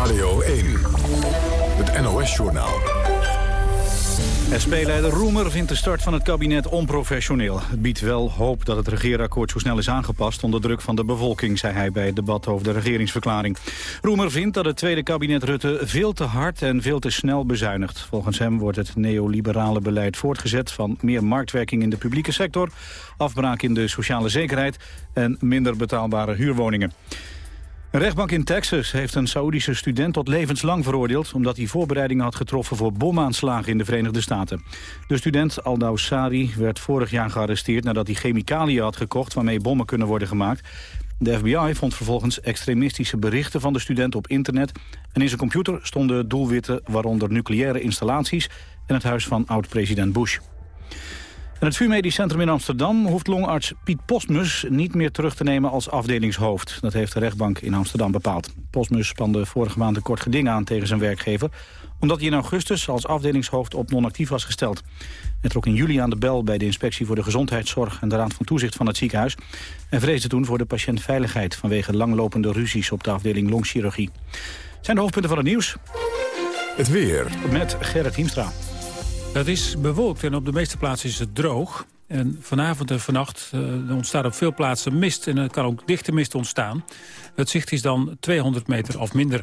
Radio 1, het NOS-journaal. SP-leider Roemer vindt de start van het kabinet onprofessioneel. Het biedt wel hoop dat het regeerakkoord zo snel is aangepast... onder druk van de bevolking, zei hij bij het debat over de regeringsverklaring. Roemer vindt dat het tweede kabinet Rutte veel te hard en veel te snel bezuinigt. Volgens hem wordt het neoliberale beleid voortgezet... van meer marktwerking in de publieke sector... afbraak in de sociale zekerheid en minder betaalbare huurwoningen. Een rechtbank in Texas heeft een Saoedische student tot levenslang veroordeeld... omdat hij voorbereidingen had getroffen voor bomaanslagen in de Verenigde Staten. De student Aldous Sari werd vorig jaar gearresteerd... nadat hij chemicaliën had gekocht waarmee bommen kunnen worden gemaakt. De FBI vond vervolgens extremistische berichten van de student op internet... en in zijn computer stonden doelwitten waaronder nucleaire installaties... en het huis van oud-president Bush. En het VU Medisch Centrum in Amsterdam hoeft longarts Piet Postmus niet meer terug te nemen als afdelingshoofd. Dat heeft de rechtbank in Amsterdam bepaald. Postmus spande vorige maand een kort geding aan tegen zijn werkgever... omdat hij in augustus als afdelingshoofd op non-actief was gesteld. Hij trok in juli aan de bel bij de Inspectie voor de Gezondheidszorg... en de Raad van Toezicht van het ziekenhuis... en vreesde toen voor de patiëntveiligheid... vanwege langlopende ruzies op de afdeling longchirurgie. Zijn de hoofdpunten van het nieuws? Het weer. Met Gerrit Hiemstra. Het is bewolkt en op de meeste plaatsen is het droog. En vanavond en vannacht uh, ontstaat op veel plaatsen mist en er kan ook dichte mist ontstaan. Het zicht is dan 200 meter of minder.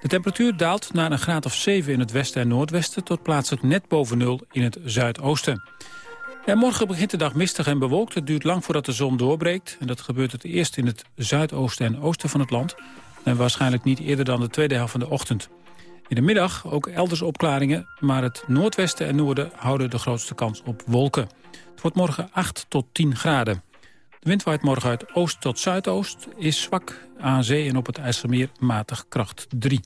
De temperatuur daalt naar een graad of 7 in het westen en noordwesten... tot plaatselijk net boven nul in het zuidoosten. Ja, morgen begint de dag mistig en bewolkt. Het duurt lang voordat de zon doorbreekt. En dat gebeurt het eerst in het zuidoosten en oosten van het land. En waarschijnlijk niet eerder dan de tweede helft van de ochtend. In de middag ook elders opklaringen, maar het noordwesten en noorden houden de grootste kans op wolken. Het wordt morgen 8 tot 10 graden. De wind waait morgen uit oost tot zuidoost, is zwak aan zee en op het IJsselmeer matig kracht 3.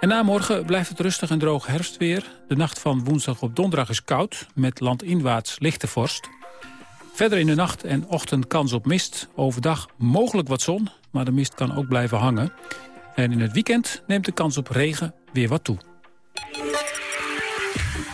En na morgen blijft het rustig en droog herfstweer. De nacht van woensdag op donderdag is koud, met landinwaarts lichte vorst. Verder in de nacht en ochtend kans op mist. Overdag mogelijk wat zon, maar de mist kan ook blijven hangen. En in het weekend neemt de kans op regen weer wat toe.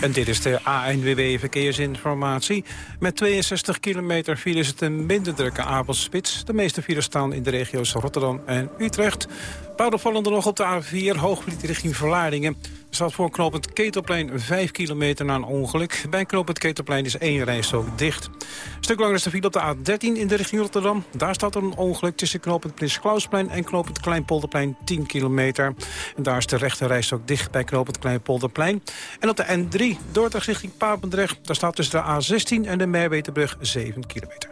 En dit is de ANWB Verkeersinformatie. Met 62 kilometer file is het een minder drukke avondspits. De meeste files staan in de regio's Rotterdam en Utrecht. Paar nog op de A4, hoogvliet richting Verlaardingen. Er staat voor knooppunt Ketelplein 5 kilometer na een ongeluk. Bij knooppunt Ketelplein is één rijstrook dicht. Een stuk langer is de file op de A13 in de richting Rotterdam. Daar staat er een ongeluk tussen knooppunt Prins Klausplein en knooppunt Kleinpolderplein 10 kilometer. En daar is de rechte rijstrook dicht bij knooppunt Kleinpolderplein. En op de N3 Dordrecht richting Papendrecht. Daar staat tussen de A16 en de Merweterbrug 7 kilometer.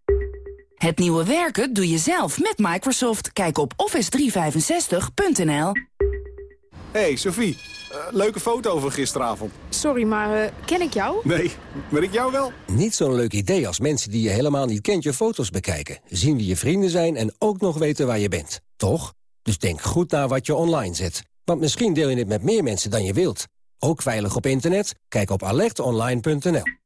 Het nieuwe werken doe je zelf met Microsoft. Kijk op office365.nl. Hey Sophie, uh, leuke foto van gisteravond. Sorry, maar uh, ken ik jou? Nee, maar ik jou wel. Niet zo'n leuk idee als mensen die je helemaal niet kent je foto's bekijken. Zien wie je vrienden zijn en ook nog weten waar je bent. Toch? Dus denk goed na wat je online zet. Want misschien deel je het met meer mensen dan je wilt. Ook veilig op internet? Kijk op alertonline.nl.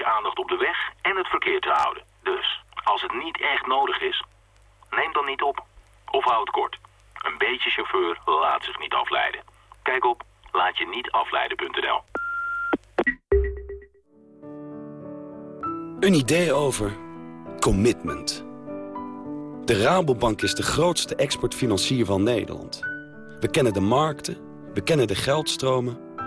je aandacht op de weg en het verkeer te houden. Dus, als het niet echt nodig is, neem dan niet op. Of houd het kort. Een beetje chauffeur laat zich niet afleiden. Kijk op laatje-niet-afleiden.nl. Een idee over commitment. De Rabobank is de grootste exportfinancier van Nederland. We kennen de markten, we kennen de geldstromen,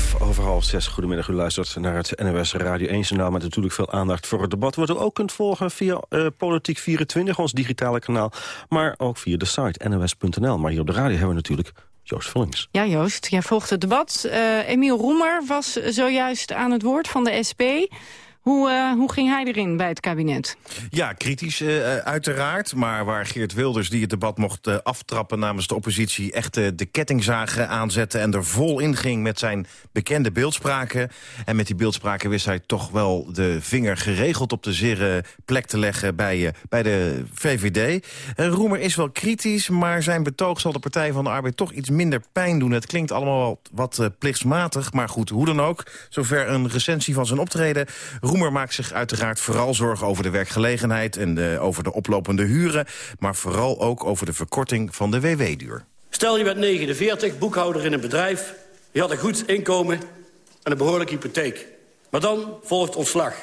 Vijf over half zes. Goedemiddag, u luistert naar het NOS Radio 1 journaal... met natuurlijk veel aandacht voor het debat. Wat u ook kunt volgen via uh, Politiek24, ons digitale kanaal... maar ook via de site nos.nl. Maar hier op de radio hebben we natuurlijk Joost Vullings. Ja, Joost, jij volgt het debat. Uh, Emiel Roemer was zojuist aan het woord van de SP... Hoe, uh, hoe ging hij erin bij het kabinet? Ja, kritisch uh, uiteraard. Maar waar Geert Wilders, die het debat mocht aftrappen namens de oppositie... echt de kettingzagen aanzette en er vol in ging met zijn bekende beeldspraken. En met die beeldspraken wist hij toch wel de vinger geregeld op de zere plek te leggen bij, bij de VVD. Roemer is wel kritisch, maar zijn betoog zal de Partij van de Arbeid toch iets minder pijn doen. Het klinkt allemaal wat plichtsmatig, maar goed, hoe dan ook. Zover een recensie van zijn optreden... Roemer maakt zich uiteraard vooral zorgen over de werkgelegenheid... en over de oplopende huren, maar vooral ook over de verkorting van de WW-duur. Stel je bent 49, boekhouder in een bedrijf... je had een goed inkomen en een behoorlijke hypotheek. Maar dan volgt ontslag.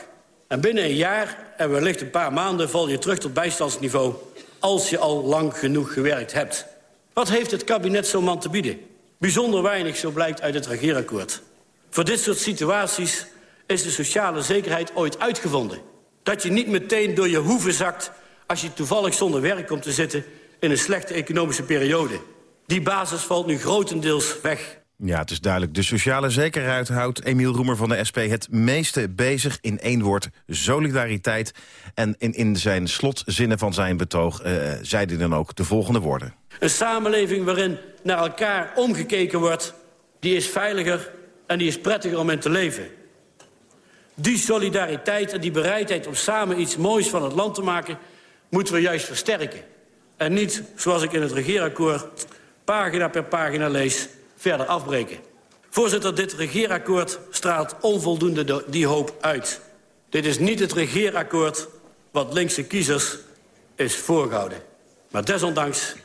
En binnen een jaar en wellicht een paar maanden... val je terug tot bijstandsniveau als je al lang genoeg gewerkt hebt. Wat heeft het kabinet zo'n man te bieden? Bijzonder weinig, zo blijkt uit het regeerakkoord. Voor dit soort situaties is de sociale zekerheid ooit uitgevonden. Dat je niet meteen door je hoeven zakt... als je toevallig zonder werk komt te zitten in een slechte economische periode. Die basis valt nu grotendeels weg. Ja, het is duidelijk. De sociale zekerheid houdt Emiel Roemer van de SP het meeste bezig in één woord solidariteit. En in, in zijn slotzinnen van zijn betoog uh, zei hij dan ook de volgende woorden. Een samenleving waarin naar elkaar omgekeken wordt, die is veiliger en die is prettiger om in te leven. Die solidariteit en die bereidheid om samen iets moois van het land te maken... moeten we juist versterken. En niet, zoals ik in het regeerakkoord pagina per pagina lees, verder afbreken. Voorzitter, dit regeerakkoord straalt onvoldoende die hoop uit. Dit is niet het regeerakkoord wat linkse kiezers is voorgehouden. Maar desondanks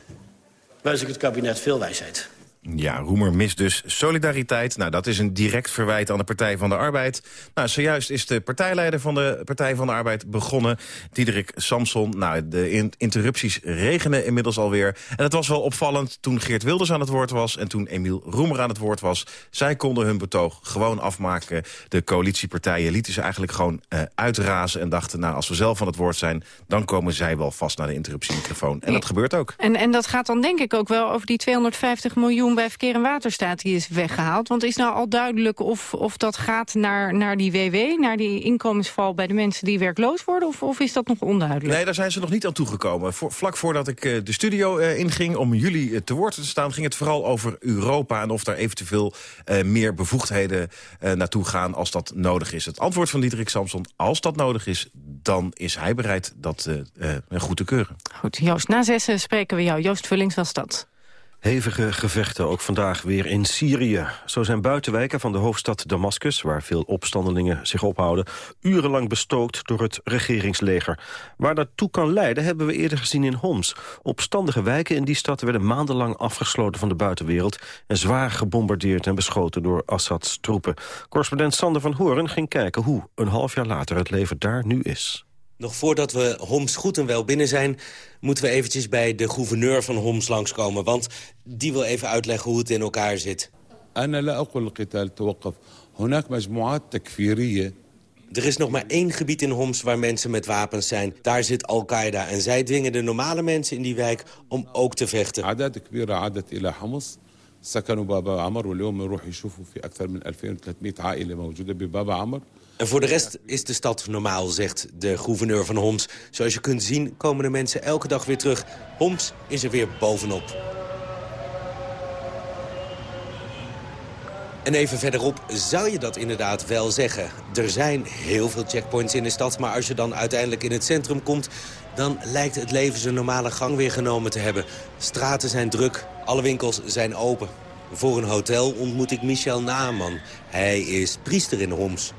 wens ik het kabinet veel wijsheid. Ja, Roemer mist dus solidariteit. Nou, dat is een direct verwijt aan de Partij van de Arbeid. Nou, zojuist is de partijleider van de Partij van de Arbeid begonnen. Diederik Samson. Nou, de interrupties regenen inmiddels alweer. En het was wel opvallend toen Geert Wilders aan het woord was... en toen Emiel Roemer aan het woord was. Zij konden hun betoog gewoon afmaken. De coalitiepartijen lieten ze eigenlijk gewoon uh, uitrazen... en dachten, nou, als we zelf aan het woord zijn... dan komen zij wel vast naar de interruptiemicrofoon. En dat gebeurt ook. En, en dat gaat dan denk ik ook wel over die 250 miljoen bij Verkeer en Waterstaat die is weggehaald. Want is nou al duidelijk of, of dat gaat naar, naar die WW, naar die inkomensval bij de mensen die werkloos worden? Of, of is dat nog onduidelijk? Nee, daar zijn ze nog niet aan toegekomen. Voor, vlak voordat ik uh, de studio uh, inging om jullie uh, te woord te staan, ging het vooral over Europa en of daar eventueel meer bevoegdheden naartoe gaan als dat nodig is. Het antwoord van Diederik Samson, als dat nodig is, dan is hij bereid dat goed te keuren. Goed, Joost, na zessen spreken we jou. Joost Vullings was dat. Hevige gevechten, ook vandaag weer in Syrië. Zo zijn buitenwijken van de hoofdstad Damascus... waar veel opstandelingen zich ophouden... urenlang bestookt door het regeringsleger. Waar dat toe kan leiden hebben we eerder gezien in Homs. Opstandige wijken in die stad werden maandenlang afgesloten van de buitenwereld... en zwaar gebombardeerd en beschoten door Assads troepen. Correspondent Sander van Horen ging kijken hoe een half jaar later het leven daar nu is. Nog voordat we Homs goed en wel binnen zijn... moeten we eventjes bij de gouverneur van Homs langskomen. Want die wil even uitleggen hoe het in elkaar zit. Er is nog maar één gebied in Homs waar mensen met wapens zijn. Daar zit Al-Qaeda. En zij dwingen de normale mensen in die wijk om ook te vechten. سكنوا بابا عمر واليوم نروح يشوفوا في أكثر من 2300 عائلة موجودة ببابا عمر en voor de rest is de stad normaal, zegt de gouverneur van Homs. Zoals je kunt zien komen de mensen elke dag weer terug. Homs is er weer bovenop. En even verderop zou je dat inderdaad wel zeggen. Er zijn heel veel checkpoints in de stad, maar als je dan uiteindelijk in het centrum komt... dan lijkt het leven zijn normale gang weer genomen te hebben. Straten zijn druk, alle winkels zijn open. Voor een hotel ontmoet ik Michel Naaman. Hij is priester in Homs.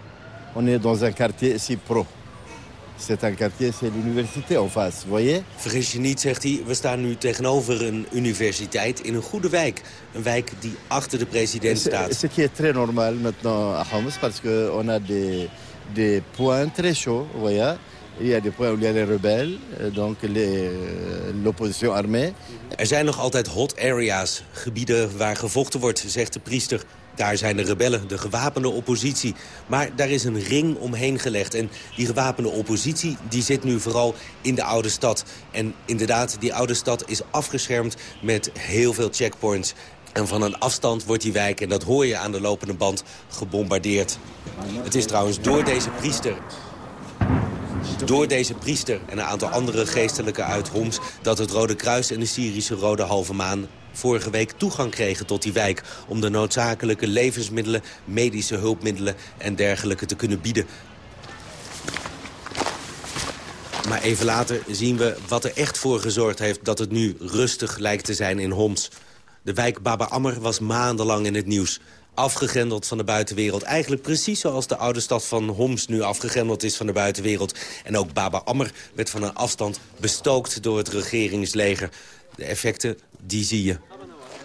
On est dans un quartier ici pro. C'est un quartier, c'est l'université en face, vous voyez Vergis je niet, zegt hij, we staan nu tegenover een universiteit in een goede wijk. Een wijk die achter de president staat. Ce qui est très normal maintenant à Homs, parce qu'on a des, des points très chauds, vous voyez Il y a des points où il y a les rebelles, donc euh, l'opposition armée. Er zijn nog altijd hot areas, gebieden waar gevochten wordt, zegt de priester. Daar zijn de rebellen, de gewapende oppositie. Maar daar is een ring omheen gelegd. En die gewapende oppositie die zit nu vooral in de oude stad. En inderdaad, die oude stad is afgeschermd met heel veel checkpoints. En van een afstand wordt die wijk, en dat hoor je aan de lopende band, gebombardeerd. Het is trouwens door deze priester door deze priester en een aantal andere geestelijken uit Homs... dat het Rode Kruis en de Syrische Rode Halve Maan vorige week toegang kregen tot die wijk... om de noodzakelijke levensmiddelen, medische hulpmiddelen en dergelijke te kunnen bieden. Maar even later zien we wat er echt voor gezorgd heeft... dat het nu rustig lijkt te zijn in Homs. De wijk Baba Ammer was maandenlang in het nieuws. Afgegrendeld van de buitenwereld. Eigenlijk precies zoals de oude stad van Homs nu afgegrendeld is van de buitenwereld. En ook Baba Ammer werd van een afstand bestookt door het regeringsleger. De effecten, die zie je.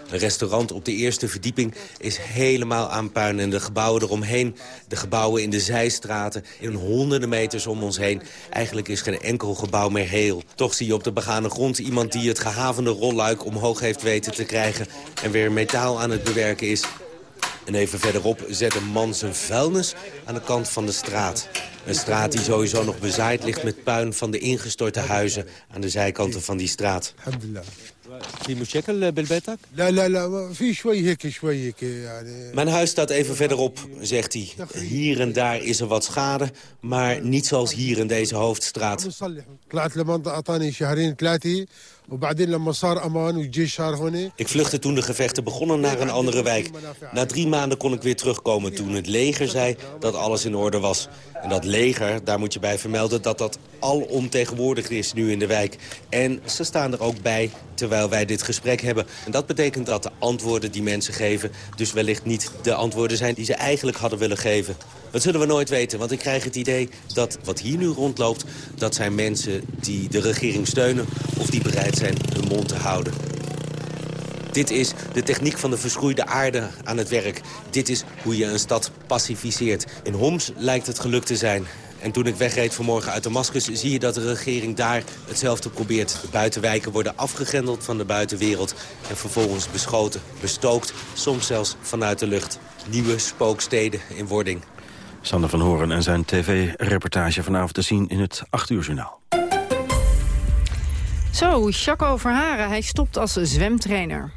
Een restaurant op de eerste verdieping is helemaal aan puin. En de gebouwen eromheen, de gebouwen in de zijstraten... in honderden meters om ons heen. Eigenlijk is geen enkel gebouw meer heel. Toch zie je op de begane grond iemand die het gehavende rolluik omhoog heeft weten te krijgen... en weer metaal aan het bewerken is. En even verderop zet een man zijn vuilnis aan de kant van de straat. Een straat die sowieso nog bezaaid ligt met puin van de ingestorte huizen... aan de zijkanten van die straat. الحمد لله في مشاكل بالبيتك؟ لا لا لا في شوي هيك شوي هيك يعني Mijn huis staat even verderop, zegt hij. Hier en daar is er wat schade, maar niet zoals hier in deze hoofdstraat. نصلح طلعت لمنطقه اعطاني شهرين ثلاثه وبعدين لما صار امان والجيش صار هون Ik vluchtte toen de gevechten begonnen naar een andere wijk. Na drie maanden kon ik weer terugkomen toen het leger zei dat alles in orde was. En dat leger, daar moet je bij vermelden dat dat alomtegenwoordigd is nu in de wijk. En ze staan er ook bij terwijl wij dit gesprek hebben. En dat betekent dat de antwoorden die mensen geven... dus wellicht niet de antwoorden zijn die ze eigenlijk hadden willen geven. Dat zullen we nooit weten, want ik krijg het idee dat wat hier nu rondloopt... dat zijn mensen die de regering steunen of die bereid zijn hun mond te houden. Dit is de techniek van de verschroeide aarde aan het werk. Dit is hoe je een stad pacificeert. In Homs lijkt het gelukt te zijn. En toen ik wegreed vanmorgen uit Damascus... zie je dat de regering daar hetzelfde probeert. De buitenwijken worden afgegrendeld van de buitenwereld... en vervolgens beschoten, bestookt, soms zelfs vanuit de lucht. Nieuwe spooksteden in wording. Sander van Horen en zijn tv-reportage vanavond te zien in het 8 uur journaal. Zo, Chaco Verharen, hij stopt als zwemtrainer.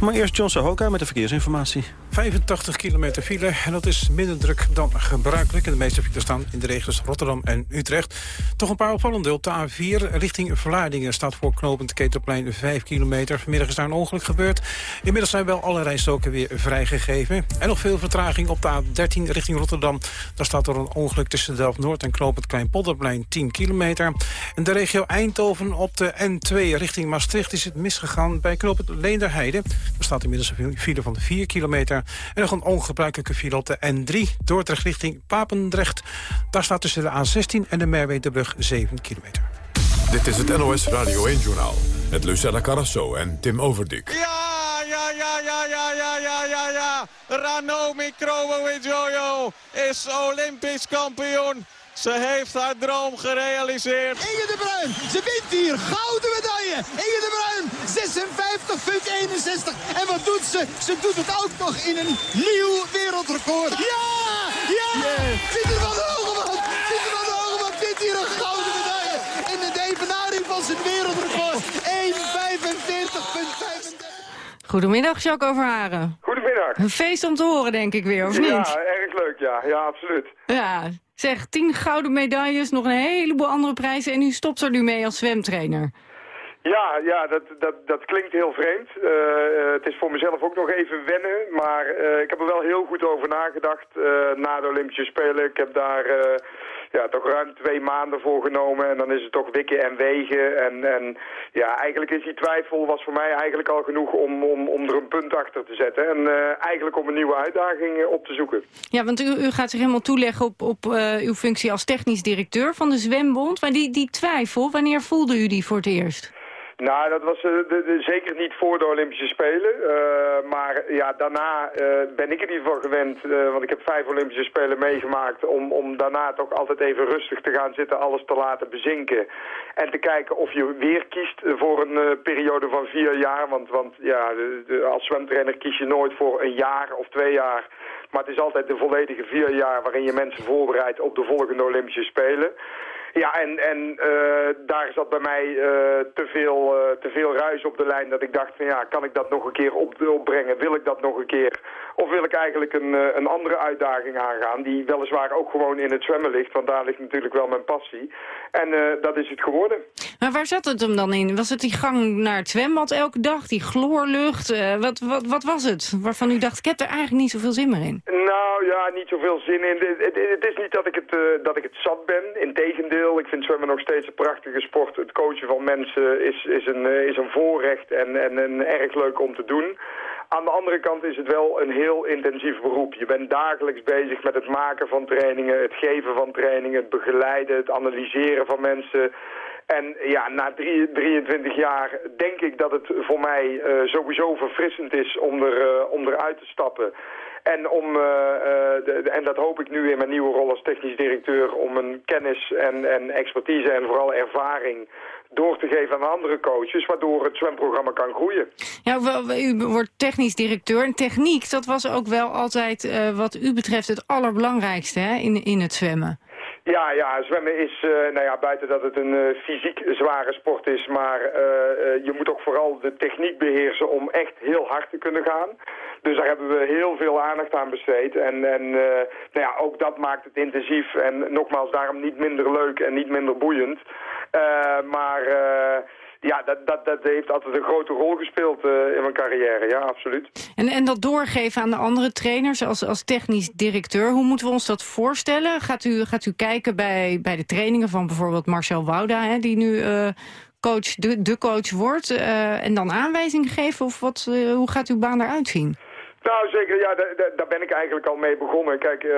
Maar eerst John Sahoka met de verkeersinformatie. 85 kilometer file en dat is minder druk dan gebruikelijk. En de meeste files staan in de regio's Rotterdam en Utrecht. Toch een paar opvallende. Op de A4 richting Vlaardingen staat voor knopend Ketelplein 5 kilometer. Vanmiddag is daar een ongeluk gebeurd. Inmiddels zijn wel alle rijstoken weer vrijgegeven. En nog veel vertraging op de A13 richting Rotterdam. Daar staat er een ongeluk tussen Delft-Noord en knopend Kleinpolderplein 10 kilometer. En de regio Eindhoven op de N2 richting Maastricht is het misgegaan bij knopend Leenderheide. Er staat inmiddels een file van 4 kilometer. En nog een ongebruikelijke file op de N3, Dordrecht richting Papendrecht. Daar staat tussen de A16 en de Merwedebrug 7 kilometer. Dit is het NOS Radio 1-journaal met Lucella Carrasso en Tim Overdik. Ja, ja, ja, ja, ja, ja, ja, ja, ja. Ranomi Kromowidjojo is Olympisch kampioen. Ze heeft haar droom gerealiseerd. Inge de Bruin, ze wint hier. Gouden medaille. Inge de Bruin, 56,61. En wat doet ze? Ze doet het ook nog in een nieuw wereldrecord. Ja! Ja! Pieter van Hogeband! Pieter van der Hogeband wint hier een gouden medaille. In de evenaring van zijn wereldrecord. 1,45,35. Goedemiddag, Jacques Overharen. Goedemiddag. Een feest om te horen, denk ik weer, of niet? Ja, erg leuk, ja. Ja, absoluut. Ja, zeg, tien gouden medailles, nog een heleboel andere prijzen... en u stopt er nu mee als zwemtrainer. Ja, ja dat, dat, dat klinkt heel vreemd. Uh, uh, het is voor mezelf ook nog even wennen, maar uh, ik heb er wel heel goed over nagedacht na de Olympische Spelen. Ik heb daar ja, toch ruim twee maanden voor genomen en dan is het toch wikken en wegen. En, en ja, eigenlijk is die twijfel was voor mij eigenlijk al genoeg om, om, om er een punt achter te zetten. En eigenlijk om een nieuwe uitdaging op te zoeken. Ja, want u, u gaat zich helemaal toeleggen op, op uw functie als technisch directeur van de Zwembond. Maar die, die twijfel, wanneer voelde u die voor het eerst? Nou, dat was de, zeker niet voor de Olympische Spelen. Uh, maar ja, daarna uh, ben ik in ieder geval gewend, want ik heb vijf Olympische Spelen meegemaakt, om, om daarna toch altijd even rustig te gaan zitten, alles te laten bezinken. En te kijken of je weer kiest voor een periode van vier jaar. Want, want ja, als zwemtrainer kies je nooit voor een jaar of twee jaar. Maar het is altijd de volledige vier jaar waarin je mensen voorbereidt op de volgende Olympische Spelen. Ja, en, en uh, daar zat bij mij uh, te, veel, uh, te veel ruis op de lijn dat ik dacht van ja, kan ik dat nog een keer op, opbrengen? Wil ik dat nog een keer? Of wil ik eigenlijk een, een andere uitdaging aangaan die weliswaar ook gewoon in het zwemmen ligt, want daar ligt natuurlijk wel mijn passie. En dat is het geworden. Maar waar zat het hem dan in? Was het die gang naar het zwembad elke dag, die chloorlucht? wat, wat, wat was het waarvan u dacht, ik heb er eigenlijk niet zoveel zin meer in? Nou ja, niet zoveel zin in. Het, het, het is niet dat ik het, dat ik het zat ben, Ik vind zwemmen nog steeds een prachtige sport. Het coachen van mensen is, is, een, is een voorrecht en, en, en erg leuk om te doen. Aan de andere kant is het wel een heel intensief beroep. Je bent dagelijks bezig met het maken van trainingen, het geven van trainingen, het begeleiden, het analyseren van mensen. En ja, na drie, 23 jaar denk ik dat het voor mij uh, sowieso verfrissend is om, er, uh, om eruit te stappen. En, om, uh, de, en dat hoop ik nu in mijn nieuwe rol als technisch directeur... om een kennis en, en expertise en vooral ervaring door te geven aan andere coaches... waardoor het zwemprogramma kan groeien. Ja, u wordt technisch directeur. En techniek, dat was ook wel altijd uh, wat u betreft het allerbelangrijkste hè, in, in het zwemmen. Ja, ja, zwemmen is, uh, nou ja, buiten dat het een uh, fysiek zware sport is, maar uh, je moet ook vooral de techniek beheersen om echt heel hard te kunnen gaan. Dus daar hebben we heel veel aandacht aan besteed. En, en nou ja, ook dat maakt het intensief en nogmaals daarom niet minder leuk en niet minder boeiend. maar ja, dat, dat, dat heeft altijd een grote rol gespeeld uh, in mijn carrière, ja, absoluut. En, en dat doorgeven aan de andere trainers als, als technisch directeur, hoe moeten we ons dat voorstellen? Gaat u, gaat u kijken bij, bij de trainingen van bijvoorbeeld Marcel Wouda, hè, die nu uh, coach, de, de coach wordt, uh, en dan aanwijzingen geven? Of wat, hoe gaat uw baan eruit zien? Nou, zeker. Ja, daar ben ik eigenlijk al mee begonnen. Kijk, uh,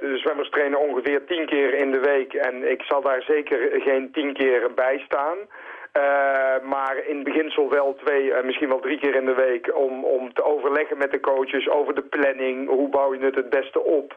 de zwemmers trainen ongeveer tien keer in de week. En ik zal daar zeker geen tien keer bij staan. Uh, maar in beginsel wel twee, misschien wel drie keer in de week om, om te overleggen met de coaches over de planning. Hoe bouw je het het beste op?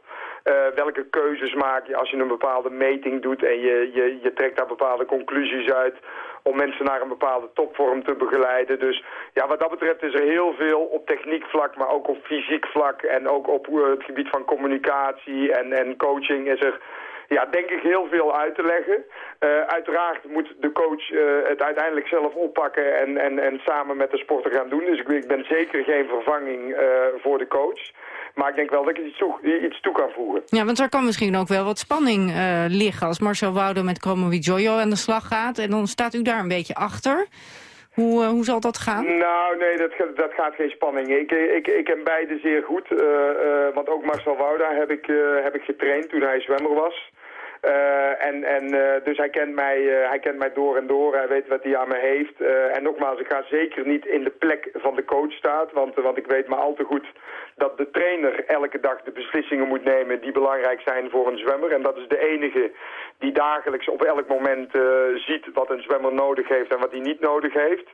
Welke keuzes maak je als je een bepaalde meting doet en je, je, je trekt daar bepaalde conclusies uit om mensen naar een bepaalde topvorm te begeleiden. Dus ja, wat dat betreft is er heel veel op techniek vlak, maar ook op fysiek vlak en ook op het gebied van communicatie en, en coaching is er ja, denk ik heel veel uit te leggen. Uh, uiteraard moet de coach uh, het uiteindelijk zelf oppakken en, en, en samen met de sporter gaan doen. Dus ik, ik ben zeker geen vervanging voor de coach. Maar ik denk wel dat ik iets toe, iets toe kan voegen. Ja, want er kan misschien ook wel wat spanning liggen als Marcel Wouder met Chromo Jojo aan de slag gaat. En dan staat u daar een beetje achter. Hoe, hoe zal dat gaan? Nou, nee, dat, dat gaat geen spanning. Ik, ik, ik ken beide zeer goed. Uh, want ook Marcel Wouda heb ik, heb ik getraind toen hij zwemmer was. Uh, en, en, uh, dus hij kent, mij, uh, hij kent mij door en door, hij weet wat hij aan me heeft. en nogmaals, ik ga zeker niet in de plek van de coach staan, want, want ik weet maar al te goed dat de trainer elke dag de beslissingen moet nemen die belangrijk zijn voor een zwemmer. En dat is de enige die dagelijks op elk moment ziet wat een zwemmer nodig heeft en wat hij niet nodig heeft.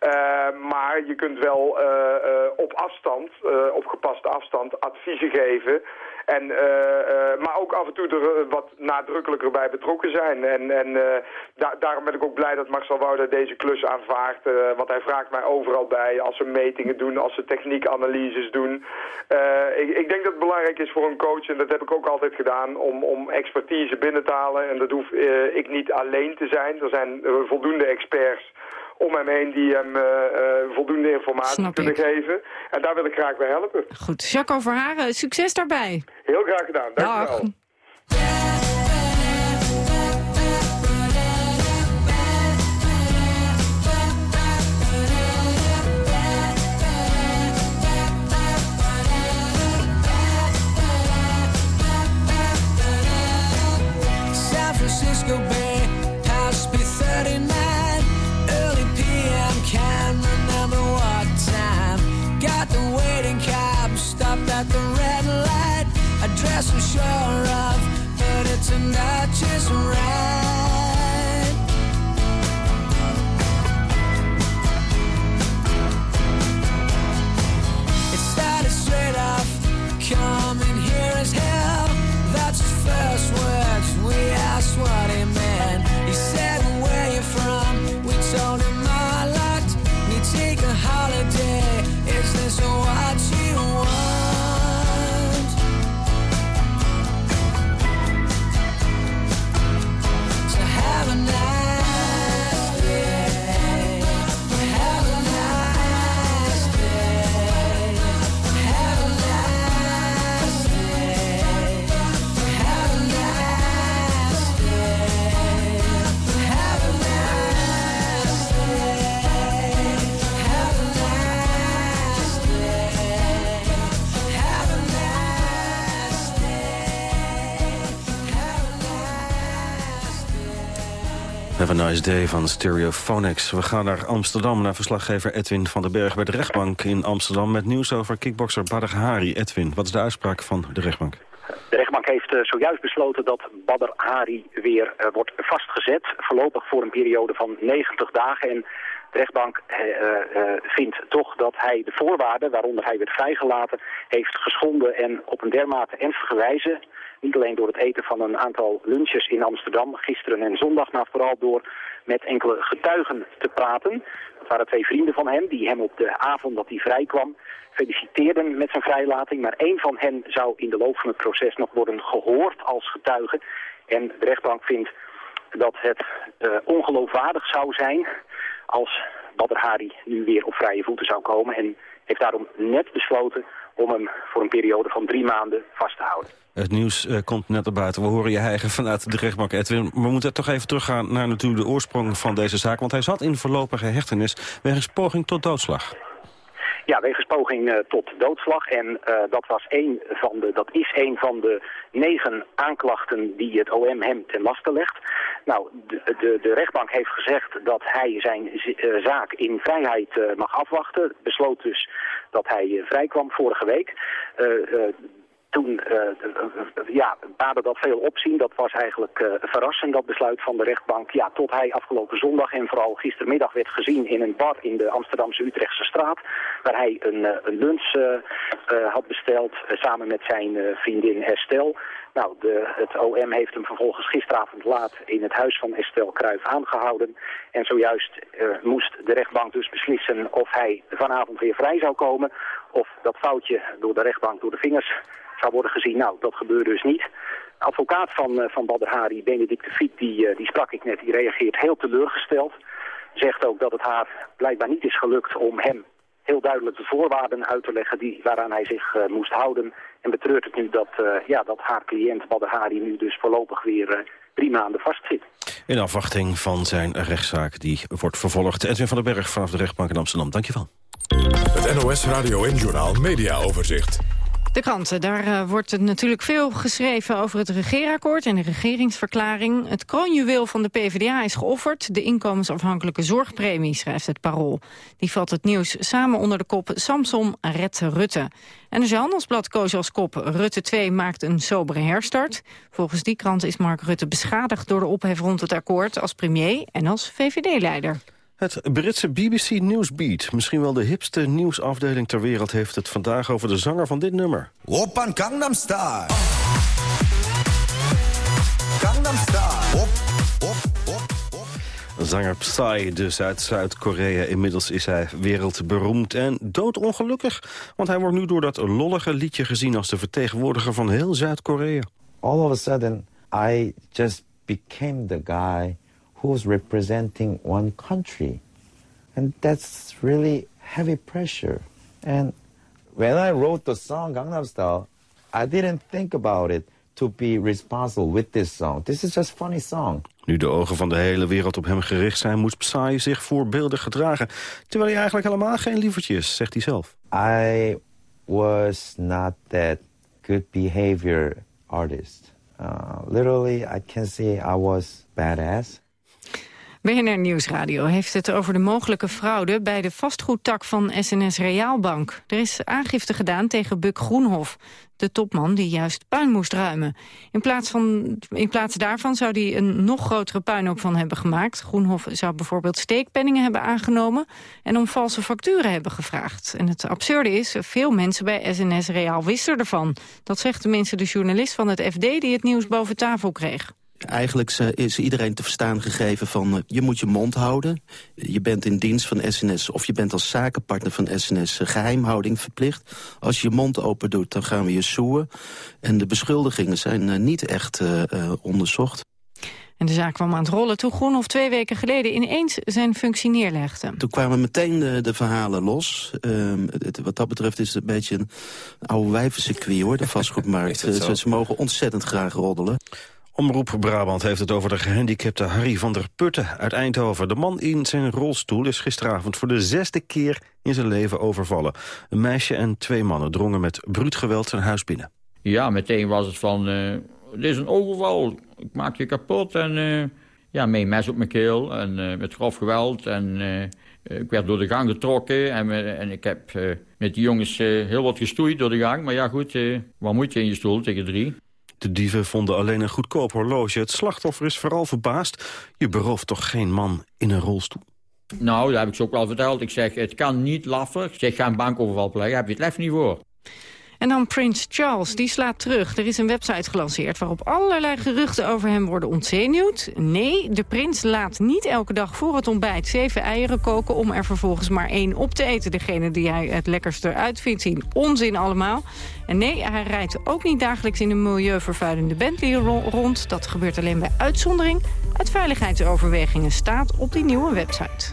Uh, maar je kunt wel uh, op afstand, op gepaste afstand, adviezen geven. En, maar ook af en toe er wat nadrukkelijker bij betrokken zijn. En, en da daarom ben ik ook blij dat Marcel Wouder deze klus aanvaardt. want hij vraagt mij overal bij als ze metingen doen, als ze techniekanalyses doen. Ik, ik, denk dat het belangrijk is voor een coach, en dat heb ik ook altijd gedaan, om, om expertise binnen te halen. En dat hoef ik niet alleen te zijn. Er zijn voldoende experts om hem heen die hem voldoende informatie kunnen geven. En daar wil ik graag bij helpen. Goed, Jacco Verharen, succes daarbij. Heel graag gedaan, dank Dag. Not just right. Have a nice day van Stereophonics. We gaan naar Amsterdam, naar verslaggever Edwin van den Berg... bij de rechtbank in Amsterdam met nieuws over kickbokser Badr Hari. Edwin, wat is de uitspraak van de rechtbank? De rechtbank heeft eh, zojuist besloten dat Badr Hari weer eh, wordt vastgezet. Voorlopig voor een periode van 90 dagen. En de rechtbank eh, vindt toch dat hij de voorwaarden waaronder hij werd vrijgelaten heeft geschonden. En op een dermate ernstige wijze, niet alleen door het eten van een aantal lunches in Amsterdam gisteren en zondag, maar vooral door met enkele getuigen te praten. Dat waren twee vrienden van hem die hem op de avond dat hij vrijkwam feliciteerden met zijn vrijlating. Maar één van hen zou in de loop van het proces nog worden gehoord als getuige. En de rechtbank vindt dat het eh, ongeloofwaardig zou zijn als Badr Hari nu weer op vrije voeten zou komen. En heeft daarom net besloten om hem voor een periode van drie maanden vast te houden. Het nieuws eh, komt net naar buiten. We horen je hijgen vanuit de rechtbank, Edwin. We moeten toch even teruggaan naar natuurlijk de oorsprong van deze zaak. Want hij zat in voorlopige hechtenis wegens poging tot doodslag. Ja, wegens poging eh, tot doodslag. En eh, dat, was een van de, dat is een van de negen aanklachten die het OM hem ten laste legt. Nou, de, de, de rechtbank heeft gezegd dat hij zijn zaak in vrijheid mag afwachten. Besloot dus dat hij vrijkwam vorige week. Eh, eh, toen eh, eh, ja, baarde dat veel opzien. Dat was eigenlijk verrassend, dat besluit van de rechtbank. Ja, tot hij afgelopen zondag en vooral gistermiddag werd gezien in een bar in de Amsterdamse Utrechtse straat. Waar hij een, een lunch had besteld samen met zijn vriendin Estelle. Nou, de, het OM heeft hem vervolgens gisteravond laat in het huis van Estelle Kruijf aangehouden. En zojuist moest de rechtbank dus beslissen of hij vanavond weer vrij zou komen. Of dat foutje door de rechtbank door de vingers zou worden gezien. Nou, dat gebeurde dus niet. De advocaat van, eh, van Badr Hari, Benedict de Fiet, die, eh, die sprak ik net, die reageert heel teleurgesteld. Zegt ook dat het haar blijkbaar niet is gelukt om hem heel duidelijk de voorwaarden uit te leggen die, waaraan hij zich eh, moest houden. En betreurt het nu dat, eh, ja, dat haar cliënt Badr Hari nu dus voorlopig weer eh, drie maanden vastzit. In afwachting van zijn rechtszaak die wordt vervolgd. Edwin van den Berg vanaf de rechtbank in Amsterdam. Dankjewel. Het NOS Radio en Journaal Media Overzicht. De kranten, daar eh, wordt natuurlijk veel geschreven over het regeerakkoord en de regeringsverklaring. Het kroonjuweel van de PvdA is geofferd. De inkomensafhankelijke zorgpremie, schrijft het Parool. Die valt het nieuws samen onder de kop Samson redt Rutte. En de Handelsblad koos als kop Rutte 2 maakt een sobere herstart. Volgens die krant is Mark Rutte beschadigd door de ophef rond het akkoord als premier en als VVD-leider. Het Britse BBC Newsbeat, misschien wel de hipste nieuwsafdeling ter wereld... heeft het vandaag over de zanger van dit nummer. Oppan Gangnam Style. Gangnam Style. Op, op, op. Zanger Psy, dus uit Zuid-Korea. Inmiddels is hij wereldberoemd en doodongelukkig. Want hij wordt nu door dat lollige liedje gezien... als de vertegenwoordiger van heel Zuid-Korea. all of a sudden I just became the guy who's representing one country. And that's really heavy pressure. And when I wrote the song Gangnam Style, I didn't think about it to be responsible with this song. This is just a funny song. Nu de ogen van de hele wereld op hem gericht zijn... moet Psy zich voorbeeldig gedragen. Terwijl hij eigenlijk helemaal geen lievertje is, zegt hij zelf. I was not that good behavior artist. Uh, literally, I can say I was badass. BNR Nieuwsradio heeft het over de mogelijke fraude... bij de vastgoedtak van SNS Reaalbank. Er is aangifte gedaan tegen Buk Groenhof, de topman die juist puin moest ruimen. In plaats, van, in plaats daarvan zou hij een nog grotere puinhoop van hebben gemaakt. Groenhof zou bijvoorbeeld steekpenningen hebben aangenomen... en om valse facturen hebben gevraagd. En het absurde is, veel mensen bij SNS Reaal wisten ervan. Dat zegt tenminste de journalist van het FD die het nieuws boven tafel kreeg. Eigenlijk is iedereen te verstaan gegeven van... Uh, je moet je mond houden. Je bent in dienst van SNS of je bent als zakenpartner van SNS... Uh, geheimhouding verplicht. Als je je mond open doet, dan gaan we je soeën. En de beschuldigingen zijn uh, niet echt onderzocht. En de zaak kwam aan het rollen toen Groenhof twee weken geleden ineens zijn functie neerlegde. Toen kwamen meteen de, de verhalen los. Ehm, het, wat dat betreft is het een beetje een oude wijvencircuit hoor, de vastgoedmarkt. ze, ze mogen ontzettend graag roddelen. Omroep Brabant heeft het over de gehandicapte Harry van der Putten uit Eindhoven. De man in zijn rolstoel is gisteravond voor de zesde keer in zijn leven overvallen. Een meisje en twee mannen drongen met bruut geweld zijn huis binnen. Ja, meteen was het van, uh, dit is een overval, ik maak je kapot. En uh, ja, met mes op mijn keel en uh, met grof geweld. En ik werd door de gang getrokken en, en ik heb met die jongens heel wat gestoeid door de gang. Maar ja goed, waar moet je in je stoel tegen drie? De dieven vonden alleen een goedkoop horloge. Het slachtoffer is vooral verbaasd. Je berooft toch geen man in een rolstoel? Nou, dat heb ik ze ook wel verteld. Ik zeg, het kan niet laffer. Ik zeg, ga een bankoverval plegen. Heb je het lef niet voor. En dan Prins Charles, die slaat terug. Er is een website gelanceerd waarop allerlei geruchten over hem worden ontzenuwd. Nee, de prins laat niet elke dag voor het ontbijt zeven eieren koken... om er vervolgens maar één op te eten. Degene die hij het lekkerste uit vindt zien. Onzin allemaal. En nee, hij rijdt ook niet dagelijks in een milieuvervuilende Bentley rond. Dat gebeurt alleen bij uitzondering. Uit veiligheidsoverwegingen staat op die nieuwe website.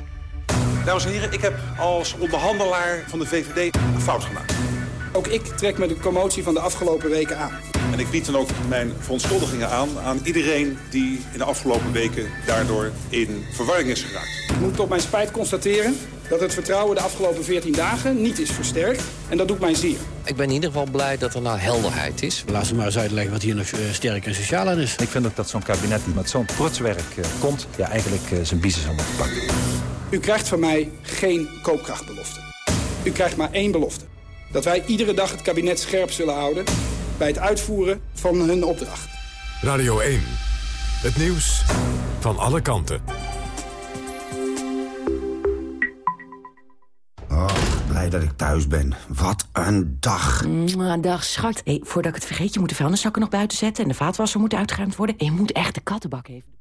Dames en heren, ik heb als onderhandelaar van de VVD een fout gemaakt. Ook ik trek me de commotie van de afgelopen weken aan. En ik bied dan ook mijn verontschuldigingen aan aan iedereen die in de afgelopen weken daardoor in verwarring is geraakt. Ik moet tot mijn spijt constateren dat het vertrouwen de afgelopen 14 dagen niet is versterkt. En dat doet mij zeer. Ik ben in ieder geval blij dat er nou helderheid is. Laat ze maar eens uitleggen wat hier nog sterk en sociaal aan is. Ik vind ook dat zo'n kabinet die met zo'n protswerk uh, komt... ja, eigenlijk uh, zijn biezen zou moeten pakken. U krijgt van mij geen koopkrachtbelofte. U krijgt maar één belofte dat wij iedere dag het kabinet scherp zullen houden... bij het uitvoeren van hun opdracht. Radio 1. Het nieuws van alle kanten. Oh, blij dat ik thuis ben. Wat een dag. Mm, dag, schat. Hey, voordat ik het vergeet, je moet de vuilniszakken nog buiten zetten... en de vaatwasser moet uitgeruimd worden. En je moet echt de kattenbak even...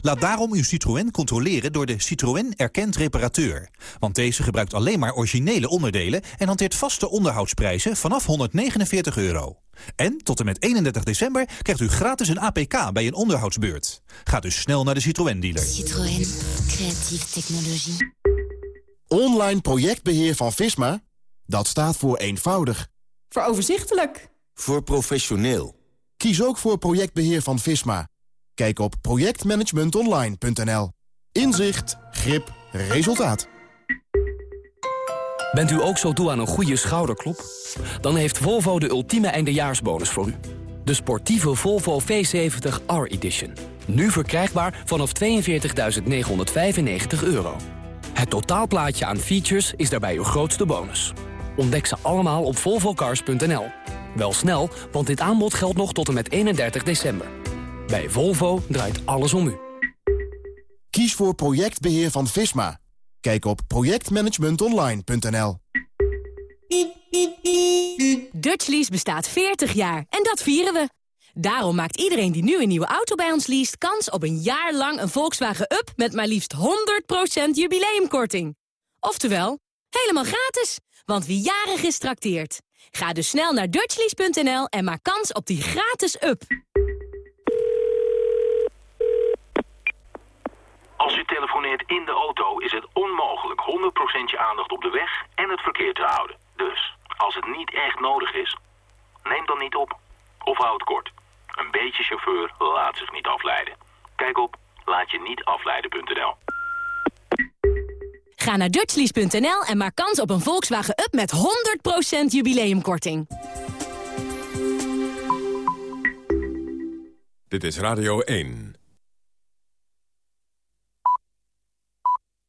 Laat daarom uw Citroën controleren door de Citroën Erkend Reparateur. Want deze gebruikt alleen maar originele onderdelen... en hanteert vaste onderhoudsprijzen vanaf 149 euro. En tot en met 31 december krijgt u gratis een APK bij een onderhoudsbeurt. Ga dus snel naar de Citroën-dealer. Citroën. Creatieve technologie. Online projectbeheer van Visma? Dat staat voor eenvoudig. Voor overzichtelijk. Voor professioneel. Kies ook voor projectbeheer van Visma. Kijk op projectmanagementonline.nl. Inzicht, grip, resultaat. Bent u ook zo toe aan een goede schouderklop? Dan heeft Volvo de ultieme eindejaarsbonus voor u. De sportieve Volvo V70 R-Edition. Nu verkrijgbaar vanaf 42.995 euro. Het totaalplaatje aan features is daarbij uw grootste bonus. Ontdek ze allemaal op volvocars.nl. Wel snel, want dit aanbod geldt nog tot en met 31 december. Bij Volvo draait alles om u. Kies voor projectbeheer van Visma. Kijk op projectmanagementonline.nl. Dutchlease bestaat 40 jaar en dat vieren we. Daarom maakt iedereen die nu een nieuwe auto bij ons leest... kans op een jaar lang een Volkswagen Up met maar liefst 100% jubileumkorting. Oftewel, helemaal gratis, want wie jarig is trakteert. Ga dus snel naar dutchlease.nl en maak kans op die gratis Up. Als u telefoneert in de auto is het onmogelijk 100% je aandacht op de weg en het verkeer te houden. Dus, als het niet echt nodig is, neem dan niet op. Of houd het kort. Een beetje chauffeur laat zich niet afleiden. Kijk op laatje-niet-afleiden.nl. Ga naar dutchlease.nl en maak kans op een Volkswagen Up met 100% jubileumkorting. Dit is Radio 1.